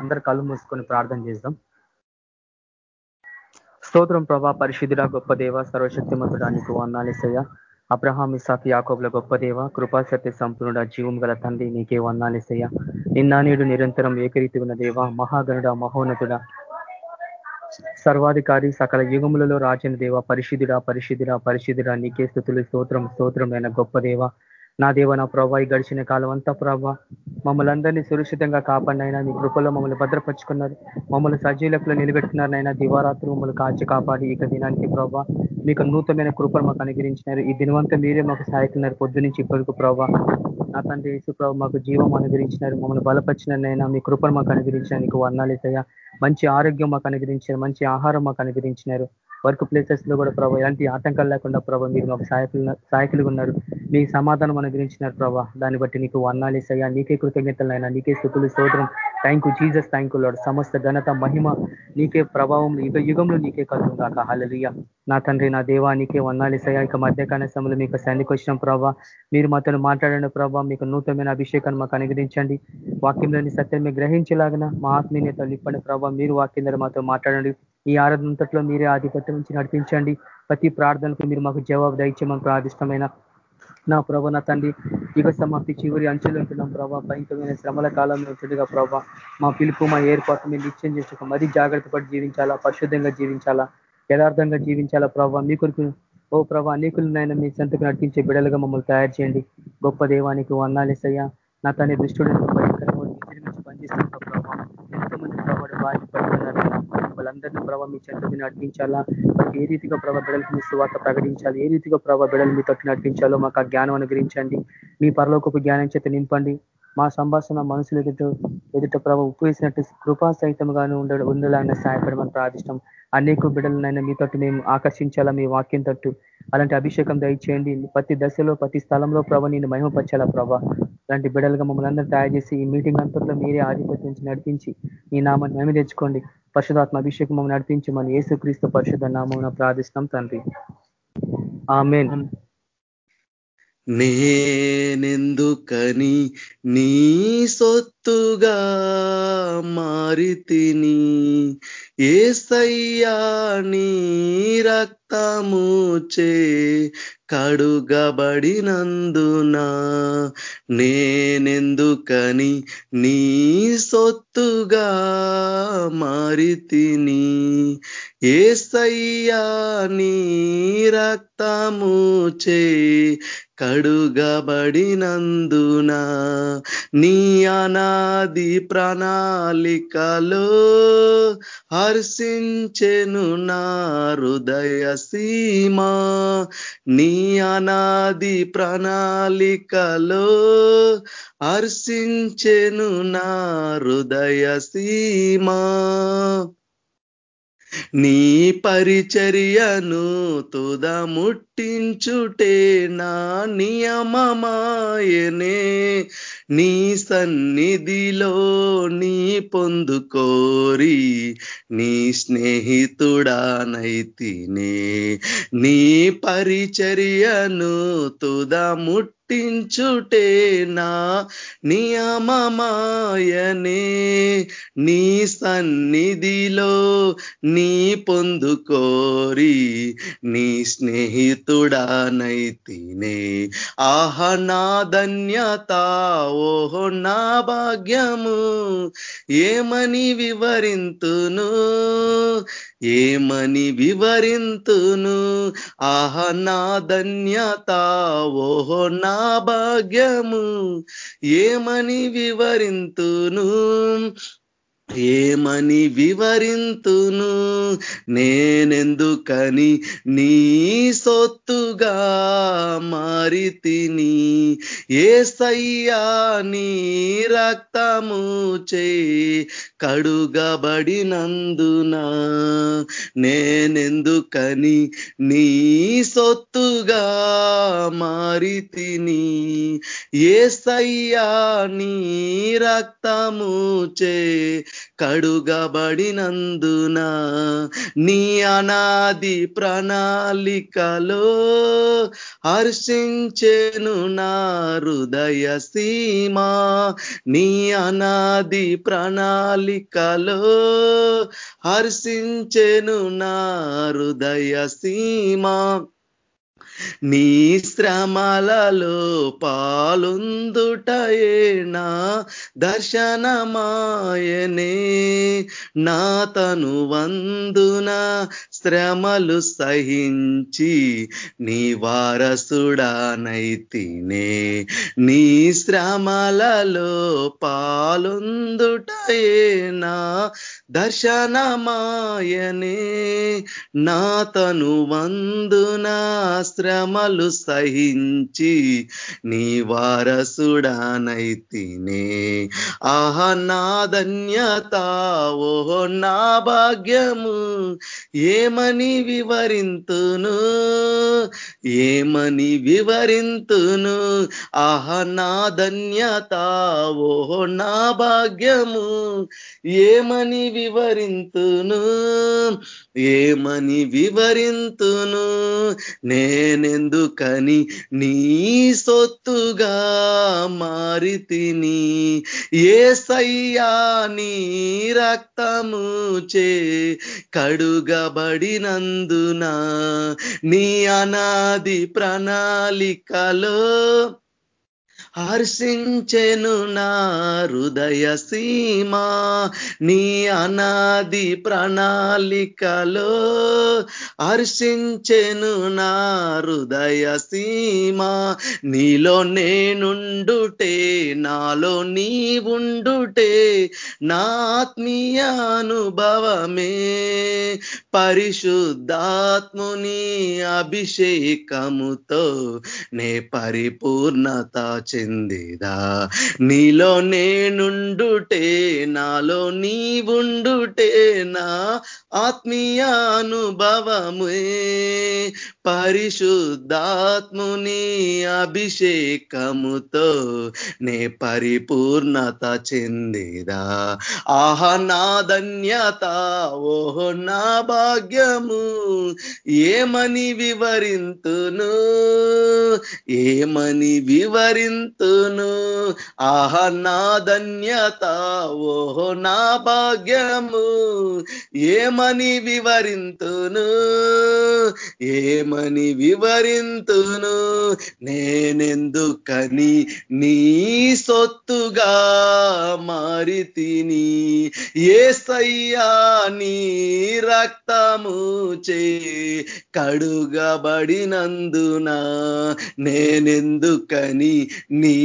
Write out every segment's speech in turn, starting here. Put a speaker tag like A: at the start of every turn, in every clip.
A: అందరు కళ్ళు మూసుకొని ప్రార్థన చేద్దాం. స్తోత్రం ప్రభా పరిశుద్ధుడ గొప్ప దేవ సర్వశక్తిమంతుడా నీకు వందాలేసయ్య అబ్రహాం ఇసాక్ యాకోబుల గొప్ప దేవ కృపాశక్తి సంపూర్ణుడ జీవం గల తండ్రి నీకే వందాలేసయ్య నిన్న నేడు నిరంతరం ఏకరీతి ఉన్న దేవ మహాగణుడ మహోన్నతుడ సర్వాధికారి సకల యుగములలో రాజన దేవ పరిశుద్ధుడ పరిశుద్ధుడ పరిశుద్ధుడ నీకే స్థుతులు స్తోత్రం స్తోత్రమైన గొప్ప దేవ. నా దేవ నా ప్రభా ఈ గడిచిన కాలం అంతా ప్రభా మమ్మల్ని అందరినీ సురక్షితంగా కాపాడినైనా మీ కృపలో మమ్మల్ని భద్రపరుచుకున్నారు. మమ్మల్ని సజీలకులు నిలబెట్టుకున్నారనైనా దివారాత్రులు మమ్మల్ని కాచి కాపాడి ఇక దినానికి ప్రభా మీకు నూతనమైన కృపను మాకు అనుగ్రహించినారు. ఈ దినవంతా మీరే మాకు సహాయకున్నారు పొద్దు నుంచి ఇప్పటికు ప్రభా నా తండ్రి యేసు ప్రభు మాకు జీవం అనుగ్రహించినారు. మమ్మల్ని బలపరిచినైనా మీ కృపను మాకు అనుగ్రహించిన నీకు వర్ణాలేసయ్యా మంచి ఆరోగ్యం మాకు అనుగ్రహించారు. మంచి ఆహారం మాకు అనుగ్రహించినారు. వర్క్ ప్లేసెస్లో కూడా ప్రభావ ఎలాంటి ఆటంకాలు లేకుండా ప్రభావ మీరు మాకు సహాయకులు సహాయకులుగా ఉన్నారు. మీ సమాధానం అనుగ్రహించినారు ప్రభా. దాన్ని బట్టి నీకు వర్ణాలేసయ్యా నీకే కృతజ్ఞతలైనా నీకే స్థుతులు సోదరం thank you Jesus thank you Lord సమస్త ఘనత మహిమ నీకే ప్రభావం యుగ యుగంలో నీకే కలుగుగాక హలలియ నా తండ్రి నా దేవా నీకే వందాలేసయ్యా ఇక మధ్యకాల సమయంలో మీకు సన్నికి వచ్చిన ప్రభావ మీరు మాతో మాట్లాడిన ప్రభావ మీకు నూతనమైన అభిషేకాన్ని మాకు అనుగ్రహించండి. వాక్యంలోని సత్యం గ్రహించలాగిన మా ఆత్మీయతలు ఇప్పటి ప్రభావ మీరు వాక్యం మాతో మాట్లాడండి. ఈ ఆరాధనంతట్లో మీరే ఆధిపత్యం నుంచి నడిపించండి. ప్రతి ప్రార్థనకు మీరు మాకు జవాబు దయచేయమని ప్రార్థిష్టమైన నా ప్రభ నా తండ్రి యుగ సమాప్తి చివరి అంచెలు ఉంటున్నాం ప్రభా. భయంకరమైన శ్రమల కాలంలో ఉంటుందిగా ప్రభా. మా పిలుపు మా ఏర్పాటు మీరు నిశ్చయం చేసుకో మరీ జాగ్రత్త పడి జీవించాలా? పరిశుద్ధంగా జీవించాలా? యథార్థంగా జీవించాలా ప్రభా? మీ కొరకు ఓ ప్రభా అనేకులనైనా మీ సంతకు నడిపించే బిడలుగా మమ్మల్ని తయారు చేయండి. గొప్ప దేవానికి వందాలేసయ్యా నా తన దృష్టిని పనిచేస్తున్న ప్రభావ ఎంతోమంది ప్రభావ బాధ్యత వాళ్ళందరినీ ప్రభావ మీ చెంతకు నడిపించాలా? ఏ రీతిగా ప్రభావ బిడలకు మీ సువార్త ప్రకటించాలి? ఏ రీతిగా ప్రభావ బిడలు మీ తట్టు నడిపించాలో మాకు ఆ జ్ఞానం అనుగ్రహించండి. మీ పరలోకపు జ్ఞానం చేత నింపండి. మా సంభాషణ మనుషులు ఎదుట ఎదుట ప్రభావ ఉప్పేసినట్టు కృపా సహితంగాను ఉండ ఉండాలని సహాయపడమని ప్రార్థిష్టం. అనేక బిడ్డలనైనా మీ తట్టు మేము ఆకర్షించాలా మీ వాక్యం తట్టు అలాంటి అభిషేకం దయచేయండి. ప్రతి దశలో ప్రతి స్థలంలో ప్రభ నేను మహిమపరచాలా ప్రభా. అలాంటి బిడ్డలుగా మమ్మల్ని అందరూ తయారు చేసి ఈ మీటింగ్ అంతట్లో మీరే ఆధిపత్యం నడిపించి ఈ నామాన్ని మేము తెచ్చుకోండి. పరిశుధాత్మ అభిషేకం మమ్మల్ని నడిపించి మన యేసుక్రీస్తు పరిశుద్ధ నామం ప్రార్థిస్తాం తండ్రి. ఆమెన్.
B: నేనెందుకని నీ సొత్తుగా మారితిని ఏసయ్యా నీ రక్తముచే కడుగబడినందున నేనెందుకని నీ సొత్తుగా మారితిని? ఏసయ్యా నీ రక్తముచే కడుగబడినందున నీ అనాది ప్రణాళికలో హర్షించెను నా హృదయ సీమా. నీ అనాది ప్రణాళికలో హర్షించెను నా హృదయ సీమా. నీ పరిచర్యను తుద ముట్టించుటే నా నియమమాయనే. నీ సన్నిధిలో నీ పొందుకోరి నీ స్నేహితుడానైతినే నీ పరిచర్యను తుద ముట్టి పుట్టించుటే నా నియమమాయనే నీ సన్నిధిలో నీ పొందుకోరి నీ స్నేహితుడానైతినే. ఆహ నా ధన్యత ఓహో నా భాగ్యము ఏమని వివరింతును? ఏమని వివరింతును? ఆహ నా ధన్యత ఓహో నా భాగ్యము ఏమని వివరింతును? ఏమని వివరింతును నేనెందుకని నీ సొత్తుగా మారితిని? ఏసయ్యా నీ రక్తము చే కడుగబడినందున నేనెందుకని నీ సొత్తుగా మారితిని? ఏసయ్యా నీ రక్తము చే కడుగబడినందున నీ అనాది ప్రణాళికలో హర్షించెను నా హృదయ సీమా. నీ అనాది ప్రణాళికలో హర్షించెను నా హృదయ సీమా. నీ శ్రమలలో పాలుందుటయే నా దర్శనమాయనే. నా తను వందున శ్రమలు సహించి నీ వారసుడానైతినే నీ శ్రమలలో పాలుందుటయే నా దర్శనమాయనే. నా తను వందున శ్రమలు సహించి నీ వారసుడానైతినే ఆహ నా ధన్యత ఓహో నా భాగ్యము ఏమని వివరింతును? ఏమని వివరింతును? ఆహ నా ధన్యత ఓహో నా భాగ్యము ఏమని వివరింతును? ఏమని వివరింతును? నేనెందుకని నీ సొత్తుగా మారితిని? ఏసయ్యా నీ రక్తము చే కడుగబడినందున నీ అనాది ప్రణాళికలో హర్షించెను నా హృదయ సీమా నీ అనాది ప్రణాళికలో హర్షించెను నా హృదయ సీమా. నీలో నేనుండుటే నాలో నీ నా ఆత్మీయ అనుభవమే. పరిశుద్ధాత్ముని అభిషేకముతో నే పరిపూర్ణత చెందిదా నీలో నేనుండుటే నాలో నీ నా ఆత్మీయ అనుభవమే పరిశుద్ధాత్ముని అభిషేకముతో నే పరిపూర్ణత చెందిదా? ఆహ నా ధన్యత ఓహో నా భాగ్యము. ఏమని వివరింతును? ఏమని ఎంతును ఆహ నా ధన్యత ఓహో నా భాగ్యము. ఏమని వివరింతును? ఏమని వివరింతును? నేనెందుకని నీ సొత్తుగా మారితిని ఏసయ్యా నీ రక్తము చే కడుగబడినందున నేనెందుకని నీ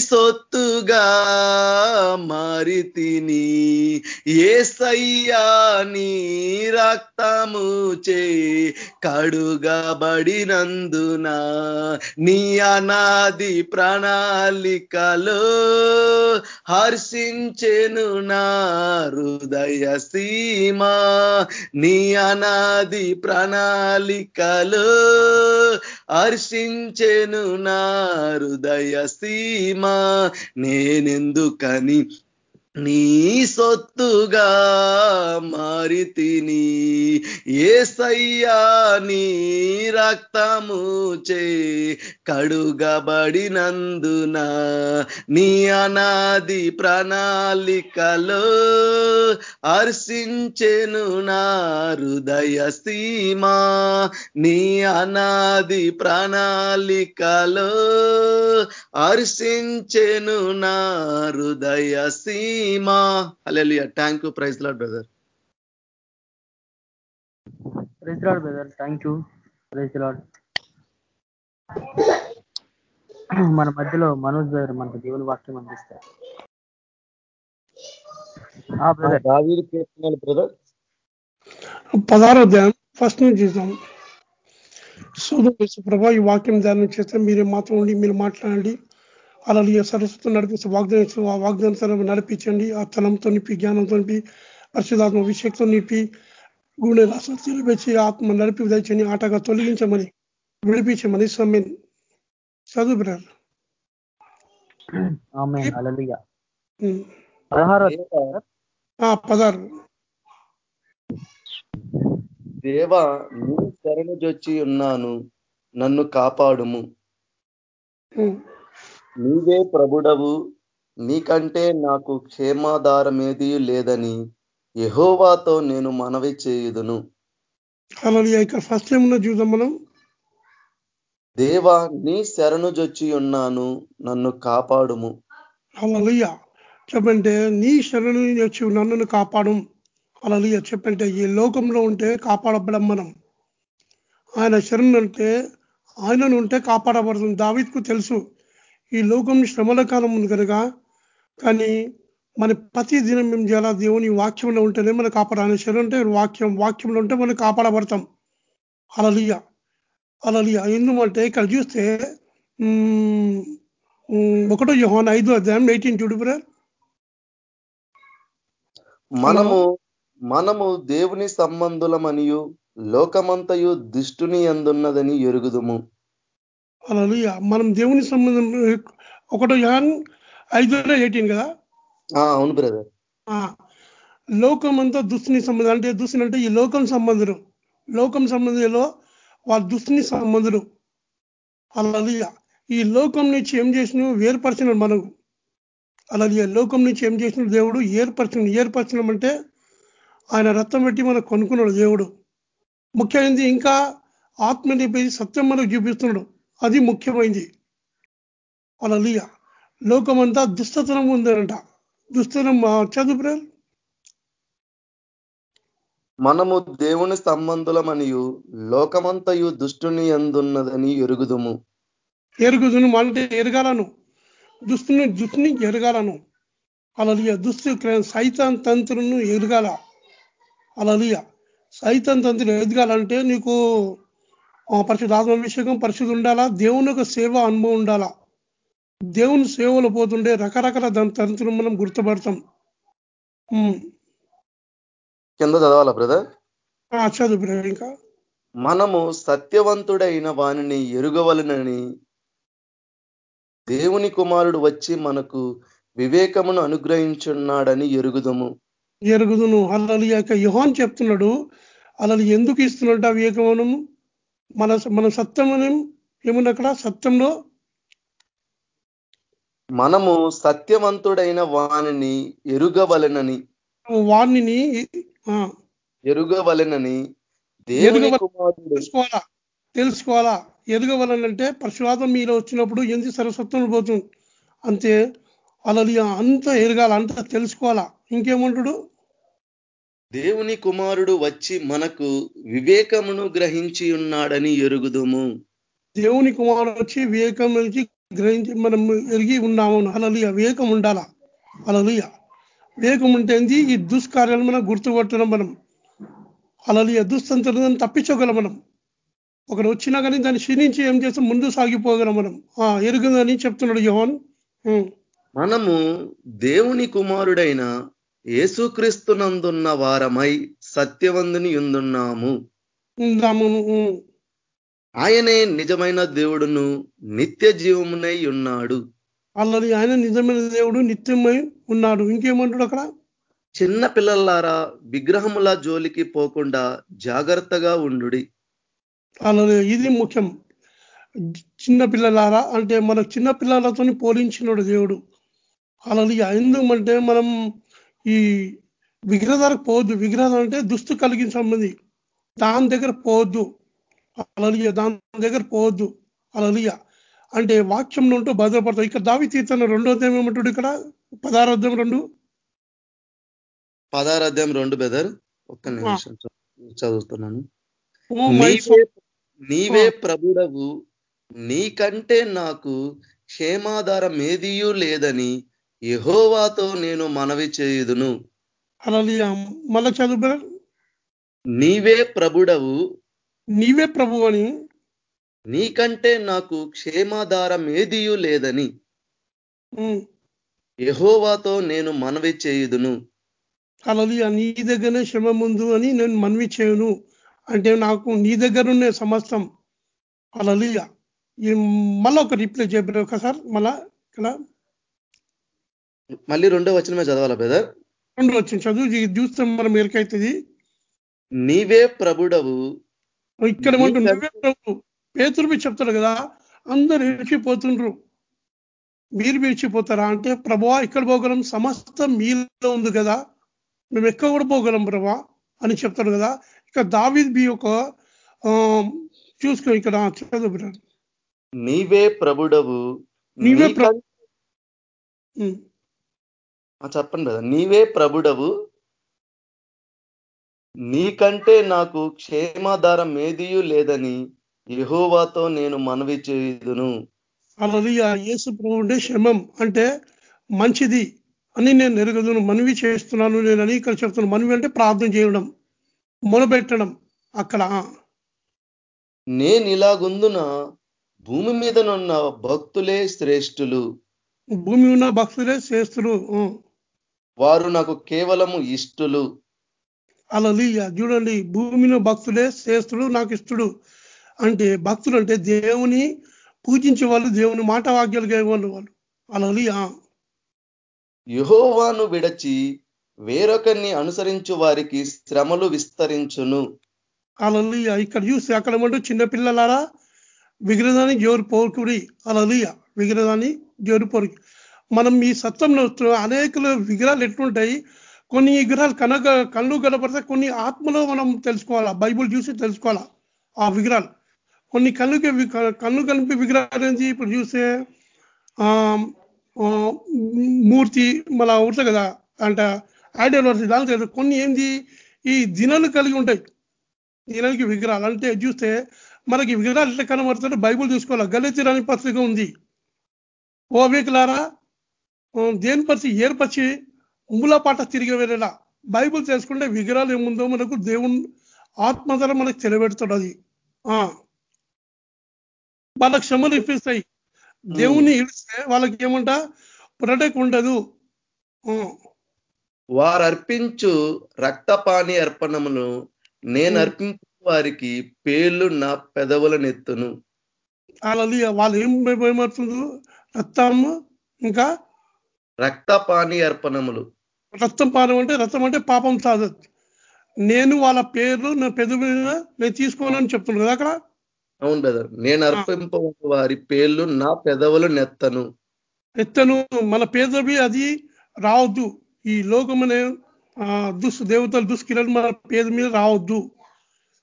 B: సొత్తుగా మారితిని ఏసయ్యా నీ రక్తము చే కడుగబడినందున నీ అనాది ప్రణాళికలో హర్షించెను నా హృదయ సీమ. నీ అనాది ప్రణాళికలో హర్షించెను నా హృదయ సీమా నేనెందుకని నీ సొత్తుగా మారితిని ఏసయ్యా నీ రక్తము చే కడుగబడినందున నీ అనాది ప్రణాళికలో హర్షించెను నా హృదయ సీమా. నీ అనాది ప్రణాళికలో హర్షించెను నా హృదయ Seema. Hallelujah thank you praise Lord brother
A: praise Lord brother thank you praise Lord మన మధ్యలో మనోజ్ బ్రదర్ మనకు దేవుని వాక్యం అందిస్తారు. ఆ బ్రదర్
B: దావీదు కీర్తనలు బ్రదర్
C: పదహారో అధ్యాయం ఫస్ట్ నుంచి చూద్దాం. సోదరు ప్రభా ఈ వాక్యం ధ్యానం చేస్తే మీరే మాత్రం ఉండి మీరు మాట్లాడండి. అలా సరస్వతం నడిపిస్తే వాగ్దానం ఆ వాగ్దానం నడిపించండి. ఆ తలంతో నింపి జ్ఞానంతో నింపి పరిశుధాత్మ అభిషేక్తో నింపి గుండె పెంచి ఆత్మ నడిపి దయచని ఆటగా తొలగించమని విడిపించమని సమ్మెన్ చదువు బ్రదర్.
A: అలలియ పదహారో
B: దేవా నీ శరణుజొచ్చి ఉన్నాను. నన్ను కాపాడుము. నీవే ప్రభుడవు నీకంటే నాకు క్షేమాధారమేది లేదని యెహోవాతో నేను మనవి చేయుదును.
C: హల్లెలూయా ఇక్కడ ఫస్ట్ ఏమన్నా చూద్దాం మనం.
B: దేవా నీ శరణుజొచ్చి ఉన్నాను నన్ను కాపాడుము.
C: హల్లెలూయా. చెప్పంటే నీ శరణు వచ్చి నన్ను కాపాడు. హల్లెలూయా. చెప్పంటే ఈ లోకంలో ఉంటే కాపాడబడం మనం. ఆయన శరణు అంటే ఆయనను ఉంటే కాపాడబడుతుంది దావీద్కు తెలుసు. ఈ లోకం శ్రమల కాలం ఉంది కనుక కానీ మన ప్రతి దినం మేము చేయాలా? దేవుని వాక్యంలో ఉంటేనే మనం కాపాడాలి శరీరం అంటే వాక్యం వాక్యంలో ఉంటే మనం కాపాడబడతాం అలలియ అలలియ ఎందుకంటే ఇక్కడ చూస్తే ఒకటో యోహాన్ ఐదు అధ్యాయం ఎయిటీన్ చూడు
B: మనము మనము దేవుని సంబంధులమనియు లోకమంతయు దుష్టుని ఎందున్నదని ఎరుగుదుము.
C: అలలియ మనం దేవుని సంబంధం ఒకటో యోహాన్ ఐదు ఎయిటీన్ కదా?
B: అవును బ్రదర్.
C: ఆ, లోకం అంతా దుస్తుని సంబంధం అంటే దుస్తుని అంటే ఈ లోకం సంబంధులు. లోకం సంబంధిలో వాళ్ళ దుస్తుని సంబంధులు. అలా ఈ లోకం నుంచి ఏం చేసిన వేరుపరిచినాడు మనకు. అలా లోకం నుంచి ఏం చేసిన దేవుడు? ఏర్పరచిన ఏర్పరచడం అంటే ఆయన రక్తం పెట్టి మనకు కొనుక్కున్నాడు దేవుడు. ముఖ్యమైనది ఇంకా ఆత్మ నింపేది సత్యం మనకు చూపిస్తున్నాడు. అది ముఖ్యమైనది అలా లోకమంతా దుస్తతనం ఉందనంట. దుస్తనం చదువు బ్రదర్.
B: మనము దేవుని సంబంధులమనియు లోకమంతయు దుష్టుని ఎందున్నదని ఎరుగుదుము.
C: ఎరుగుదును అంటే ఎరగాలను. దుస్తుని దుస్తుని ఎరగాలను. అలలియ. దుస్తు సైతాన్ తంత్రును ఎరగాల. అలలియ. సైతాన్ తంత్రులు ఎదగాలంటే నీకు ఆ, పరిశుద్ధ ఆత్మాభిషేకం పరిశుద్ధి ఉండాలా? దేవుని యొక్క సేవ అనుభవం ఉండాలా? దేవుని సేవలో పోతుండే రకరకాల దాని తంత్రులు మనం గుర్తుపడతాం.
B: కింద చదవాలా బ్రదర్?
C: ఆ, చదువు బ్రదర్ ఇంకా.
B: మనము సత్యవంతుడైన వానిని ఎరుగవలనని దేవుని కుమారుడు వచ్చి మనకు వివేకమును అనుగ్రహించున్నాడని ఎరుగుదము.
C: ఎరుగుదును. అల్లలి యొక్క యుహాన్ చెప్తున్నాడు అల్లలి ఎందుకు ఇస్తున్నట్టు ఆ వివేకమనం? మన మన సత్యమనం ఏముంది అక్కడ? సత్యంలో
B: మనము సత్యవంతుడైన వానిని ఎరుగవలెనని.
C: వాణిని ఆ,
B: ఎరుగవలెనని దేవుని
C: తెలుసుకోవాలా? తెలుసుకోవాలా? ఎదగవలనంటే పరశువాదం మీలో వచ్చినప్పుడు ఎందు సరస్వత్వం పోతుంది అంతే. అలలి అంత ఎరగాల అంత తెలుసుకోవాలా? ఇంకేమంటాడు?
B: దేవుని కుమారుడు వచ్చి మనకు వివేకమును గ్రహించి ఉన్నాడని ఎరుగుదుము.
C: దేవుని కుమారుడు వచ్చి వివేకం నుంచి గ్రహించి మనం ఎరిగి ఉన్నాము. అలలియ వివేకం ఉండాలా? అలలియ వివేకం ఉంటే ఏంది? ఈ దుష్కార్యాలు మనం గుర్తుపట్టడం మనం. అలలియ దుస్తంత్రం తప్పించగలం మనం. ఒకడు వచ్చినా కానీ దాన్ని క్షీణించి ఏం చేస్తాం? ముందు సాగిపోగలం మనం. ఆ ఎరుగుందని చెప్తున్నాడు యోహన్.
B: మనము దేవుని కుమారుడైన యేసుక్రీస్తునందున్న వారమై సత్యవంతుని
C: ఉం.
B: ఆయనే నిజమైన దేవుడును నిత్య జీవమునై ఉన్నాడు.
C: అల్లది ఆయన నిజమైన దేవుడు నిత్యమై ఉన్నాడు. ఇంకేమంటాడు అక్కడ?
B: చిన్న పిల్లలారా విగ్రహముల జోలికి పోకుండా జాగ్రత్తగా ఉండుడి.
C: అల్లది ఇది ముఖ్యం. చిన్న పిల్లలారా అంటే మన చిన్న పిల్లలతో పోలించినాడు దేవుడు. అలలి ఎందుకంటే మనం ఈ విగ్రహాలకు పోవద్దు. విగ్రహం అంటే దుస్తు కలిగిన సంబంధి. దాని దగ్గర పోవద్దు. అలలియ. దాని దగ్గర పోవద్దు. అలలియ. అంటే వాక్యంలో ఉంటూ భద్రపడతాం ఇక్కడ దావి తీర్థన రెండో అధ్యాయం ఏమంటాడు ఇక్కడ? పదహారో అధ్యాయం రెండు.
B: పదహారు అధ్యాయం రెండు బెదర్ ఒక్క నిమిషం చదువుతున్నాను. నీవే ప్రభుడవు. నీకంటే నాకు క్షేమాధారం ఏదియూ లేదని యెహోవాతో నేను మనవి చేయుదును.
C: మళ్ళా చదువు.
B: నీవే ప్రభుడవు.
C: నీవే ప్రభు అని.
B: నీకంటే నాకు క్షేమాధారం ఏదియూ లేదని. యెహోవాతో నేను మనవి చేయుదును.
C: అలలియ నీ దగ్గరనే శ్రమ ముందు అని నేను మనవి చేయను. అంటే నాకు నీ దగ్గర ఉన్న సమస్తం. అలలియ ఈ మళ్ళా ఒక రిప్లై చేయబడి ఒకసారి. మళ్ళా ఇక్కడ.
B: మళ్ళీ రెండో వచనమే చదవాలా బ్రదర్
C: రెండు వచ్చింది చదువు చూస్తే మనం ఎరకైతుంది
B: నీవే ప్రభుడవు.
C: ఇక్కడ నువ్వే ప్రభు పేతురు చెప్తాడు కదా అందరు విడిచిపోతుండ్రు. మీరు విడిచిపోతారా అంటే ప్రభా ఇక్కడ పోగలం సమస్తం మీలో ఉంది కదా. మేము ఎక్కడ కూడా పోగలం ప్రభా అని చెప్తాడు కదా. ఇక దావిద్ బి ఒక చూసుకో ఇక్కడ చదువు.
B: నీవే ప్రభుడవు.
C: నీవే ప్రభు.
B: చెప్పండి కదా నీవే ప్రభుడవు. నీకంటే నాకు క్షేమాధారం ఏదియూ లేదని యెహోవాతో నేను మనవి చేయుదును.
C: అలలియ యేసు ప్రభు అంటే క్షమం అంటే మంచిది అని నేను ఎరగదును. మనవి చేస్తున్నాను. నేను అని ఇక్కడ చెప్తున్నాను మనవి అంటే ప్రార్థన చేయడం మొదలుపెట్టడం అక్కడ.
B: నేను ఇలాగుందున? భూమి మీదనున్న భక్తులే శ్రేష్ఠులు.
C: భూమి ఉన్న భక్తులే చేస్తులు
B: వారు నాకు కేవలము ఇష్టులు.
C: అలలియ. చూడండి భూమిలో భక్తులే శ్రేష్ఠుడు నాకు ఇష్టడు అంటే భక్తులు అంటే దేవుని పూజించే వాళ్ళు దేవుని మాట వాక్యాలు వాళ్ళు వాళ్ళు. అలలియ.
B: యెహోవాను విడచి వేరొకరిని అనుసరించు వారికి శ్రమలు విస్తరించును.
C: అలలియ. ఇక్కడ చూస్తే అక్కడ ఏమంటూ చిన్నపిల్లలారా విగ్రహాన్ని జోరు పోకుడి అలలియ. విగ్రహాన్ని జోరు పోరికి. మనం ఈ సత్వంలో అనేకలు విగ్రహాలు ఎట్లుంటాయి? కొన్ని విగ్రహాలు కనక కళ్ళు కనపడితే కొన్ని ఆత్మలో మనం తెలుసుకోవాలా? బైబుల్ చూసి తెలుసుకోవాలా ఆ విగ్రహాలు? కొన్ని కళ్ళుకి కళ్ళు కలిపి విగ్రహాలు ఏంటి ఇప్పుడు చూస్తే మూర్తి మళ్ళా ఉంటుంది కదా? అంట ఐడియల్ వర్సి దాని తెలుసు. కొన్ని ఏంది? ఈ దినాలు కలిగి ఉంటాయి. దినానికి విగ్రహాలు. అంటే చూస్తే మనకి విగ్రహాలు ఎట్లా కనబడుతుంటే బైబుల్ చూసుకోవాలి? గలతి పత్రిక ఉంది. ఓ వీకులారా దేని పరిచి ఏర్పరిచి ముల పాట తిరిగి వెళ్ళేలా బైబుల్ తెలుసుకుంటే విగ్రహాలు ఏముందో మనకు దేవుని ఆత్మధర మనకు తెలియబెడతాడు అది ఆ. వాళ్ళకి క్షమలు ఇప్పిస్తాయి. దేవుని ఇడిస్తే వాళ్ళకి ఏమంట? ప్రొటెక్ట్ ఉండదు.
B: వారు అర్పించు రక్తపాని అర్పణమును నేను. అర్పించు వారికి పేర్లు నా పెదవులనెత్తును
C: వాళ్ళది వాళ్ళు ఏం ఏమవుతుందో రక్తము ఇంకా
B: రక్తపాని అర్పణములు.
C: రక్తం పానం అంటే రక్తం అంటే పాపం కాదు నేను వాళ్ళ పేర్లు నా పెద్ద నేను తీసుకోనని చెప్తున్నాను కదా అక్కడ?
B: అవును బ్రదర్. నేను అర్పింప వారి పేర్లు నా పెదవులు నెత్తను.
C: ఎత్తను మన పేదవి అది రావద్దు. ఈ లోకమనే దుస్ దేవతల దుష్కిరణ మన పేద మీద రావద్దు.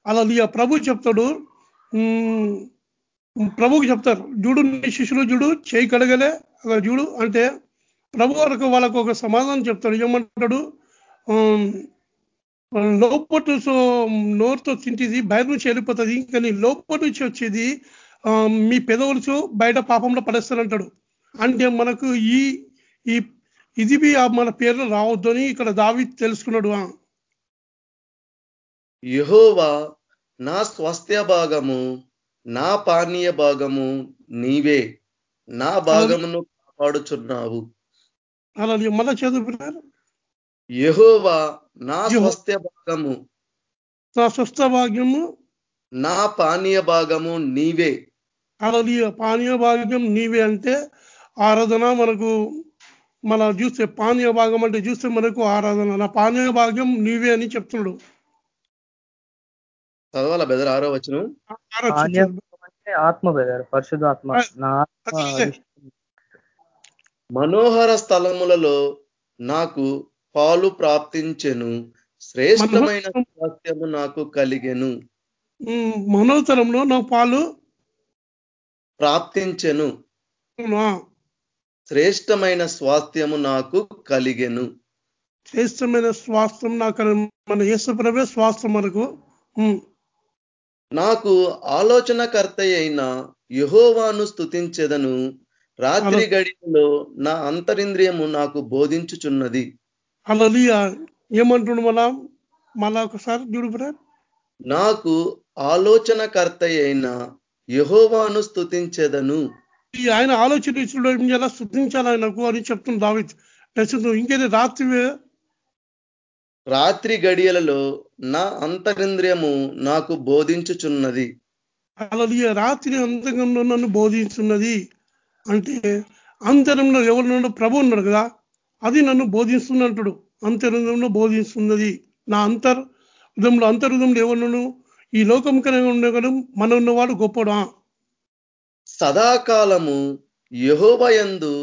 C: అలా ప్రభు చెప్తాడు. ప్రభుకి చెప్తారు. చూడు నీ శిష్యులు చూడు చేయి కడగలే. అక్కడ చూడు అంటే ప్రభు వరకు వాళ్ళకు ఒక సమాధానం చెప్తాడు. ఏమంటాడు? లోపటు సో నోరుతో తింటిది బయట నుంచి వెళ్ళిపోతుంది కానీ లోపటి నుంచి వచ్చేది మీ పెదవులు బయట పాపంలో పడేస్తారంటాడు అంటే మనకు ఈ ఈ ఇది మన పేర్లు రావద్దు అని ఇక్కడ దావి తెలుసుకున్నాడు.
B: యెహోవా నా స్వాస్థ్య భాగము నా పానీయ భాగము నీవే. నా భాగమును కాపాడుచున్నావు.
C: అలా మళ్ళా చదువుతున్నారు
B: యెహోవా నా స్వాస్థ్య భాగము.
C: నా స్వస్థ భాగ్యము
B: నా పానీయ భాగము నీవే.
C: అలా పానీయ భాగ్యం నీవే అంటే ఆరాధన మనకు మన చూస్తే పానీయ భాగం అంటే చూస్తే మనకు ఆరాధన. నా పానీయ భాగ్యం నీవే అని చెప్తున్నాడు.
B: చదవాల బెదర్ ఆరో వచ్చును
A: ఆత్మ బెదర్ పరిశుద్ధ ఆత్మ నా.
B: మనోహర స్థలములలో నాకు పాలు ప్రాప్తించెను. శ్రేష్టమైన స్వాస్థ్యము నాకు కలిగెను.
C: మనోతరంలో నా పాలు
B: ప్రాప్తించెను. శ్రేష్టమైన స్వాస్థ్యము నాకు కలిగెను.
C: శ్రేష్టమైన స్వాస్థ్యం నాకు మన యేసుప్రభే స్వాస్థ్యం మనకు.
B: నాకు ఆలోచనకర్త అయిన యహోవాను స్తుతించెదను. రాత్రి గడియలో నా అంతరింద్రియము నాకు బోధించుచున్నది.
C: అలలియ. ఏమంటుండు మళ్ళా మళ్ళా ఒకసారి చూడు
B: నాకు ఆలోచనకర్త అయిన యహోవాను స్తుతించెదను.
C: ఈ ఆయన ఆలోచన ఇచ్చిన ఎలా శుద్ధించాలి ఆయనకు అని చెప్తుంది దావిత్ ప్రస్తుతం ఇంకేది రాత్రి
B: రాత్రి గడియలలో నా అంతరింద్రియము నాకు బోధించుచున్నది.
C: అలలియ. రాత్రి అంతకంలో నన్ను బోధిస్తున్నది అంటే అంతరంలో ఎవరు ఉన్నాడో ప్రభు ఉన్నాడు కదా అది నన్ను బోధిస్తున్నట్టుడు అంతర్హృదంలో బోధిస్తున్నది నా అంతర్ హృదంలో అంతర్హృదంలో ఎవరును ఈ లోకం కనుక ఉండగలు మన ఉన్నవాడు గొప్పడా
B: సదాకాలము యహోవయందు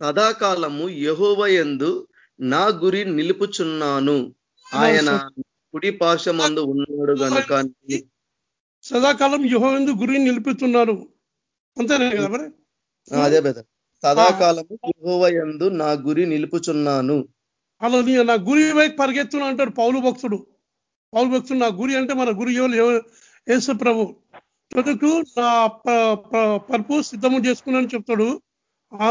B: సదాకాలము యహోవయందు నా గురి నిలుపుచున్నాను. ఆయన కుడి పార్శ్వమందు ఉన్నాడు గనుక
C: సదాకాలం యుహోందు గురి నిలుపుతున్నారు. అంతేనే కదా మరి?
B: అదే బెదర్. సదాకాలము యహోవయందు నా గురి నిలుపుచున్నాను.
C: అలా నీ నా గురి వైపు పరిగెత్తున్నా అంటాడు పౌలు భక్తుడు. పౌలు భక్తుడు నా గురి అంటే మన గురి ఎవరు? యేసు ప్రభు. ప్రజకు నా పరుపు సిద్ధము చేసుకున్నాను చెప్తాడు. ఆ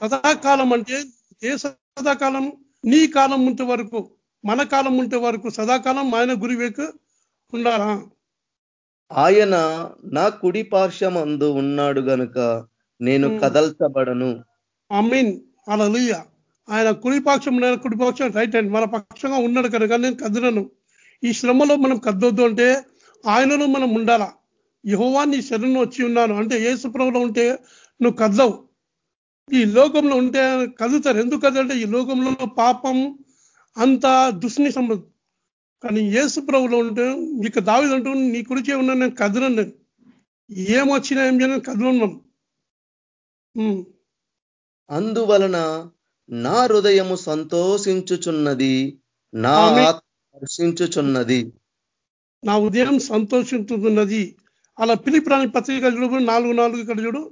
C: సదాకాలం అంటే ఏ సదాకాలం? నీ కాలం ఉంటే వరకు మన కాలం ఉంటే వరకు సదాకాలం ఆయన గురి వైపు ఉండాలా?
B: ఆయన నా కుడి పార్శ్వమందు ఉన్నాడు గనుక నేను కదల్చబడను.
C: ఐ మీన్ అలా ఆయన కుడి పక్షం కుడి పక్షం రైట్ హ్యాండ్ మన పక్షంగా ఉన్నాడు కనుక నేను కదలను. ఈ శ్రమలో మనం కద్దొద్దు అంటే ఆయనలో మనం ఉండాలా? యహోవా నీ శరణం వచ్చి ఉన్నాను. అంటే ఏ సుప్రభులో ఉంటే నువ్వు కదలవు. ఈ లోకంలో ఉంటే కదులుతారు. ఎందుకు కదంటే ఈ లోకంలో పాపం అంత దుష్ని సంబంధం కానీ ఏసు ప్రభులో ఉంటే ఇక దావిదంటూ నీ కుడిచే ఉన్నా నేను కదలను. నేను ఏమొచ్చినా ఏం చేయను కదలను
B: అందువలన నా హృదయము సంతోషించుచున్నది నా హర్షించుచున్నది.
C: నా ఉదయం సంతోషించుతున్నది. అలా పిలిపిరాని పత్రిక చూడు నాలుగు నాలుగు ఇక్కడ చూడు.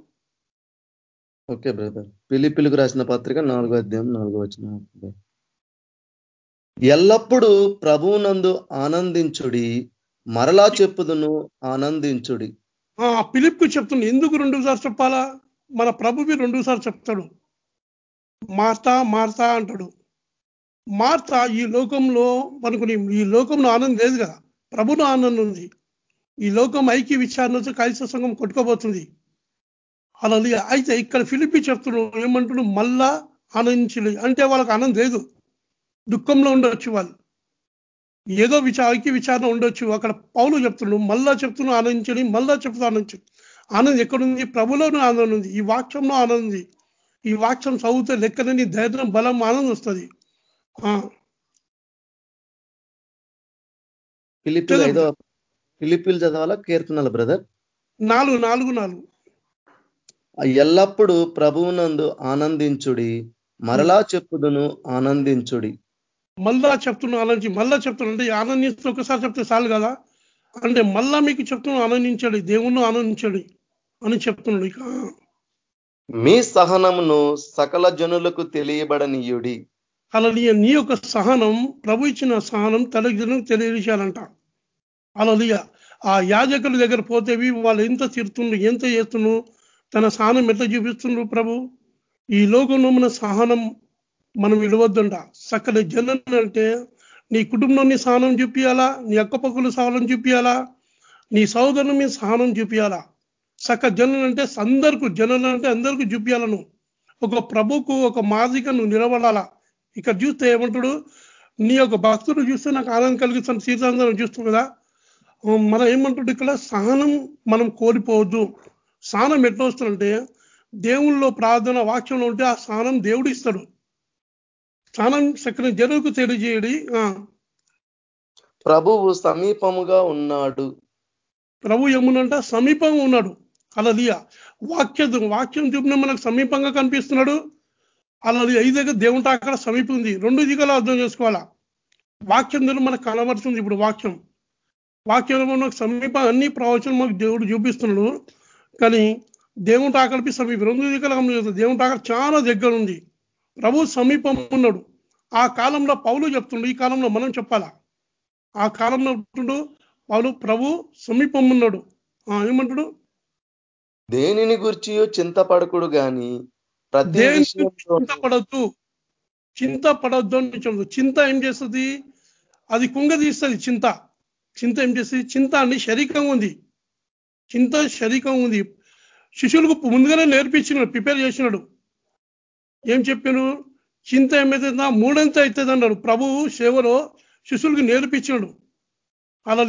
B: Okay brother. పిలిపిలికి రాసిన పత్రిక నాలుగో అధ్యాయం నాలుగో వచ్చిన ఎల్లప్పుడూ ప్రభువునందు ఆనందించుడి మరలా చెప్పుదును ఆనందించుడి.
C: పిలిప్కు చెప్తుంది ఎందుకు రెండుసార్లు చెప్పాలా? మన ప్రభువి రెండుసార్లు చెప్తాడు. మార్తా మార్తా అంటాడు. మార్తా ఈ లోకంలో మనకు ఈ లోకంలో ఆనందం లేదు కదా? ప్రభును ఆనందం ఉంది. ఈ లోకం ఐక్య విచారణతో కలిసి సంఘం కొట్టుకోబోతుంది అలా అయితే ఇక్కడ ఫిలిపి చెప్తున్నాడు ఏమంటున్నాడు? మళ్ళా ఆనందించలేదు. అంటే వాళ్ళకి ఆనందం లేదు. దుఃఖంలో ఉండొచ్చు వాళ్ళు. ఏదో విచార ఐక్య విచారణ ఉండొచ్చు. అక్కడ పౌలు చెప్తున్నాడు మళ్ళా చెప్తున్నాడు ఆనందించని మళ్ళా చెప్తూ ఆనందించు ఆనందం ఎక్కడుంది? ప్రభులోనూ ఆనందం ఉంది ఈ వాక్యంలో ఆనందం ఉంది ఈ వాక్యం చదివితే లెక్కలని ధైర్యం బలం ఆనందం వస్తుంది.
B: ఫిలిపిల్ చదవాలా? కీర్తనల బ్రదర్?
C: నాలుగు నాలుగు నాలుగు.
B: ఎల్లప్పుడూ ప్రభువునందు ఆనందించుడి మరలా చెప్పుదును ఆనందించుడి.
C: మళ్ళా చెప్తున్నా ఆనందించి మళ్ళా చెప్తున్నా. అంటే ఆనందిస్తూ ఒకసారి చెప్తే చాలు కదా? అంటే మళ్ళా మీకు చెప్తున్నా ఆనందించండి. దేవుణ్ణి ఆనందించండి అని చెప్తున్నాడు ఇక.
B: మీ సహనమును సకల జనులకు తెలియబడనీయుడి.
C: అలా నీ యొక్క సహనం ప్రభు ఇచ్చిన సహనం తల్లిదండ్రులకు తెలియజేయాలంట. అలా ఆ యాజకుల దగ్గర పోతేవి వాళ్ళు ఎంత తిరుతుండ్రు ఎంత చేస్తుండ్రు తన సహనం ఎట్లా చూపిస్తుండ్రు ప్రభు? ఈ లోకంలో మన సహనం మనం విడవద్దంట. సకల జనం అంటే నీ కుటుంబాన్ని సహనం చూపించాలా నీ అక్కపక్కలు సహనం చూపించాలా నీ సహోదరుని మీద సహనం చూపించాలా సక జనులు అంటే అందరికి జనులు అంటే అందరికీ చూపించాలను ఒక ప్రభుకు ఒక మాదిక నువ్వు నిలబడాలా? ఇక్కడ చూస్తే ఏమంటాడు? నీ యొక్క భక్తుడు చూస్తే నాకు ఆనందం కలిగిస్తాను సీతాంతరం చూస్తాం కదా? మనం ఏమంటాడు ఇక్కడ సహనం మనం కోల్పోవద్దు. సహనం ఎట్లా వస్తుందంటే దేవుల్లో ప్రార్థన వాక్యంలో ఉంటే ఆ స్థానం దేవుడు ఇస్తాడు స్థానం చక్కని జరువుకు తెలియజేయడి
B: ప్రభువు సమీపముగా ఉన్నాడు.
C: ప్రభు ఏమునంట సమీపంగా ఉన్నాడు. అలలియ వాక్య వాక్యం చూపిన మనకు సమీపంగా కనిపిస్తున్నాడు. అలలి ఐదు దగ్గర దేవుంట అక్కడ సమీపం ఉంది. రెండు దిగలు అర్థం చేసుకోవాలా? వాక్యం ద్వారా మనకు కనబడుతుంది ఇప్పుడు వాక్యం. వాక్యంలో మనకు సమీపం అన్ని ప్రవచనం మాకు దేవుడు చూపిస్తున్నాడు. కానీ దేవుని తాకలిపి సమీపం. రెండు దిగల దేవుని తాకల చాలా దగ్గర ఉంది ప్రభు సమీపం ఉన్నాడు ఆ కాలంలో పౌలు చెప్తుండు ఈ కాలంలో మనం చెప్పాలా? ఆ కాలంలో ఉంటుండు పౌలు ప్రభు సమీపం ఉన్నాడు ఏమంటాడు?
B: దేనిని గురించి చింతపడకుడు గాని
C: చింతపడద్దు. చింతపడద్దు అని చెప్తుంది చింత ఏం చేస్తుంది? అది కుంగ తీస్తుంది చింత. చింత ఏం చేస్తుంది? చింత అని శరీరంగా ఉంది. చింత శరీరం ఉంది. శిష్యులకు ముందుగానే నేర్పించినాడు ప్రిపేర్ చేసినాడు. ఏం చెప్పాను? చింత ఏమైతుందా మూడంత అవుతుంది అన్నాడు ప్రభువు సేవలో శిష్యులకు నేర్పించాడు. అలా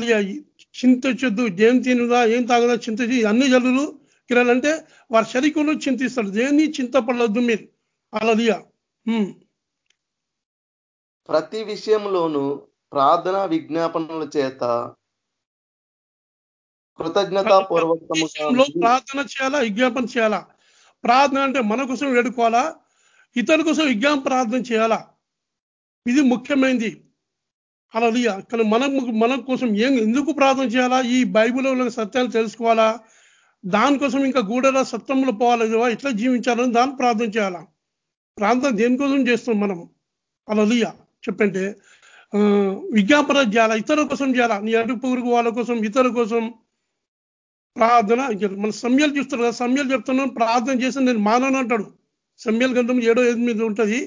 C: చింత చెద్దు ఏం తినదా ఏం తాగదా చింత అన్ని జల్లులు కిరాలంటే వారి శరీరంలో చింతిస్తాడు దేన్ని చింతపడద్దు మీరు? అలలియా
B: ప్రతి విషయంలోనూ ప్రార్థన విజ్ఞాపనల చేత కృతజ్ఞతాపూర్వకముగా
C: విషయంలో ప్రార్థన చేయాలా విజ్ఞాపన చేయాలా? ప్రార్థన అంటే మన కోసం వేడుకోవాలా? ఇతరుల కోసం విజ్ఞాన ప్రార్థన చేయాలా? ఇది ముఖ్యమైనది అలా కానీ మనం మన కోసం ఏం ఎందుకు ప్రార్థన చేయాలా? ఈ బైబిల్లో ఉన్న సత్యాలు తెలుసుకోవాలా? దానికోసం ఇంకా గూడల సత్యంలో పోవాలి? ఇట్లా జీవించాలని దాన్ని ప్రార్థన చేయాలా? ప్రార్థన దేనికోసం చేస్తాం మనం? అలా చెప్పంటే విజ్ఞాపన చేయాలా? ఇతరుల కోసం చేయాలా? నీ అడుగు వాళ్ళ కోసం ఇతరుల కోసం ప్రార్థన. మన సమయాలు చూస్తారు కదా సమయాలు చెప్తున్నాను ప్రార్థన చేసి నేను మానను అంటాడు. సమయాల గ్రంథం ఏడో ఎనిమిది ఉంటుంది.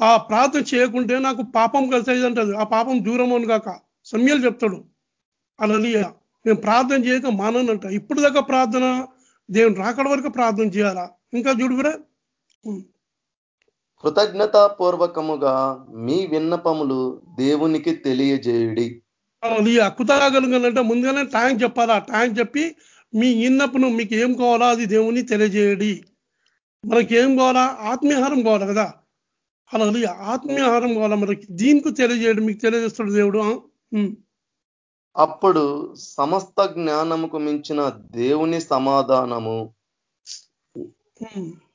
C: ఆ ప్రార్థన చేయకుంటే నాకు పాపం కలిసేది అంటది ఆ పాపం దూరం అని కాక సమయాలు చెప్తాడు. అలా నేను ప్రార్థన చేయక మానను అంట ఇప్పుడు దాకా ప్రార్థన దేవుని రాకడ వరకు ప్రార్థన చేయాలా? ఇంకా చూడుకురా
B: కృతజ్ఞతాపూర్వకముగా మీ విన్నపములు దేవునికి తెలియజేయుడి.
C: అక్కుతాగలగాలంటే ముందుగానే ట్యాంక్ చెప్పాలా? ట్యాంక్ చెప్పి మీ ఇన్నప్పుడు మీకు ఏం కావాలా అది దేవుని తెలియజేయడి. మనకి ఏం కావాలా? ఆత్మీయహారం కావాలి కదా? అలా ఆత్మీయహారం కావాలా మనకి? దీనికి తెలియజేయడం మీకు తెలియజేస్తాడు దేవుడు.
B: అప్పుడు సమస్త జ్ఞానముకు మించిన దేవుని సమాధానము.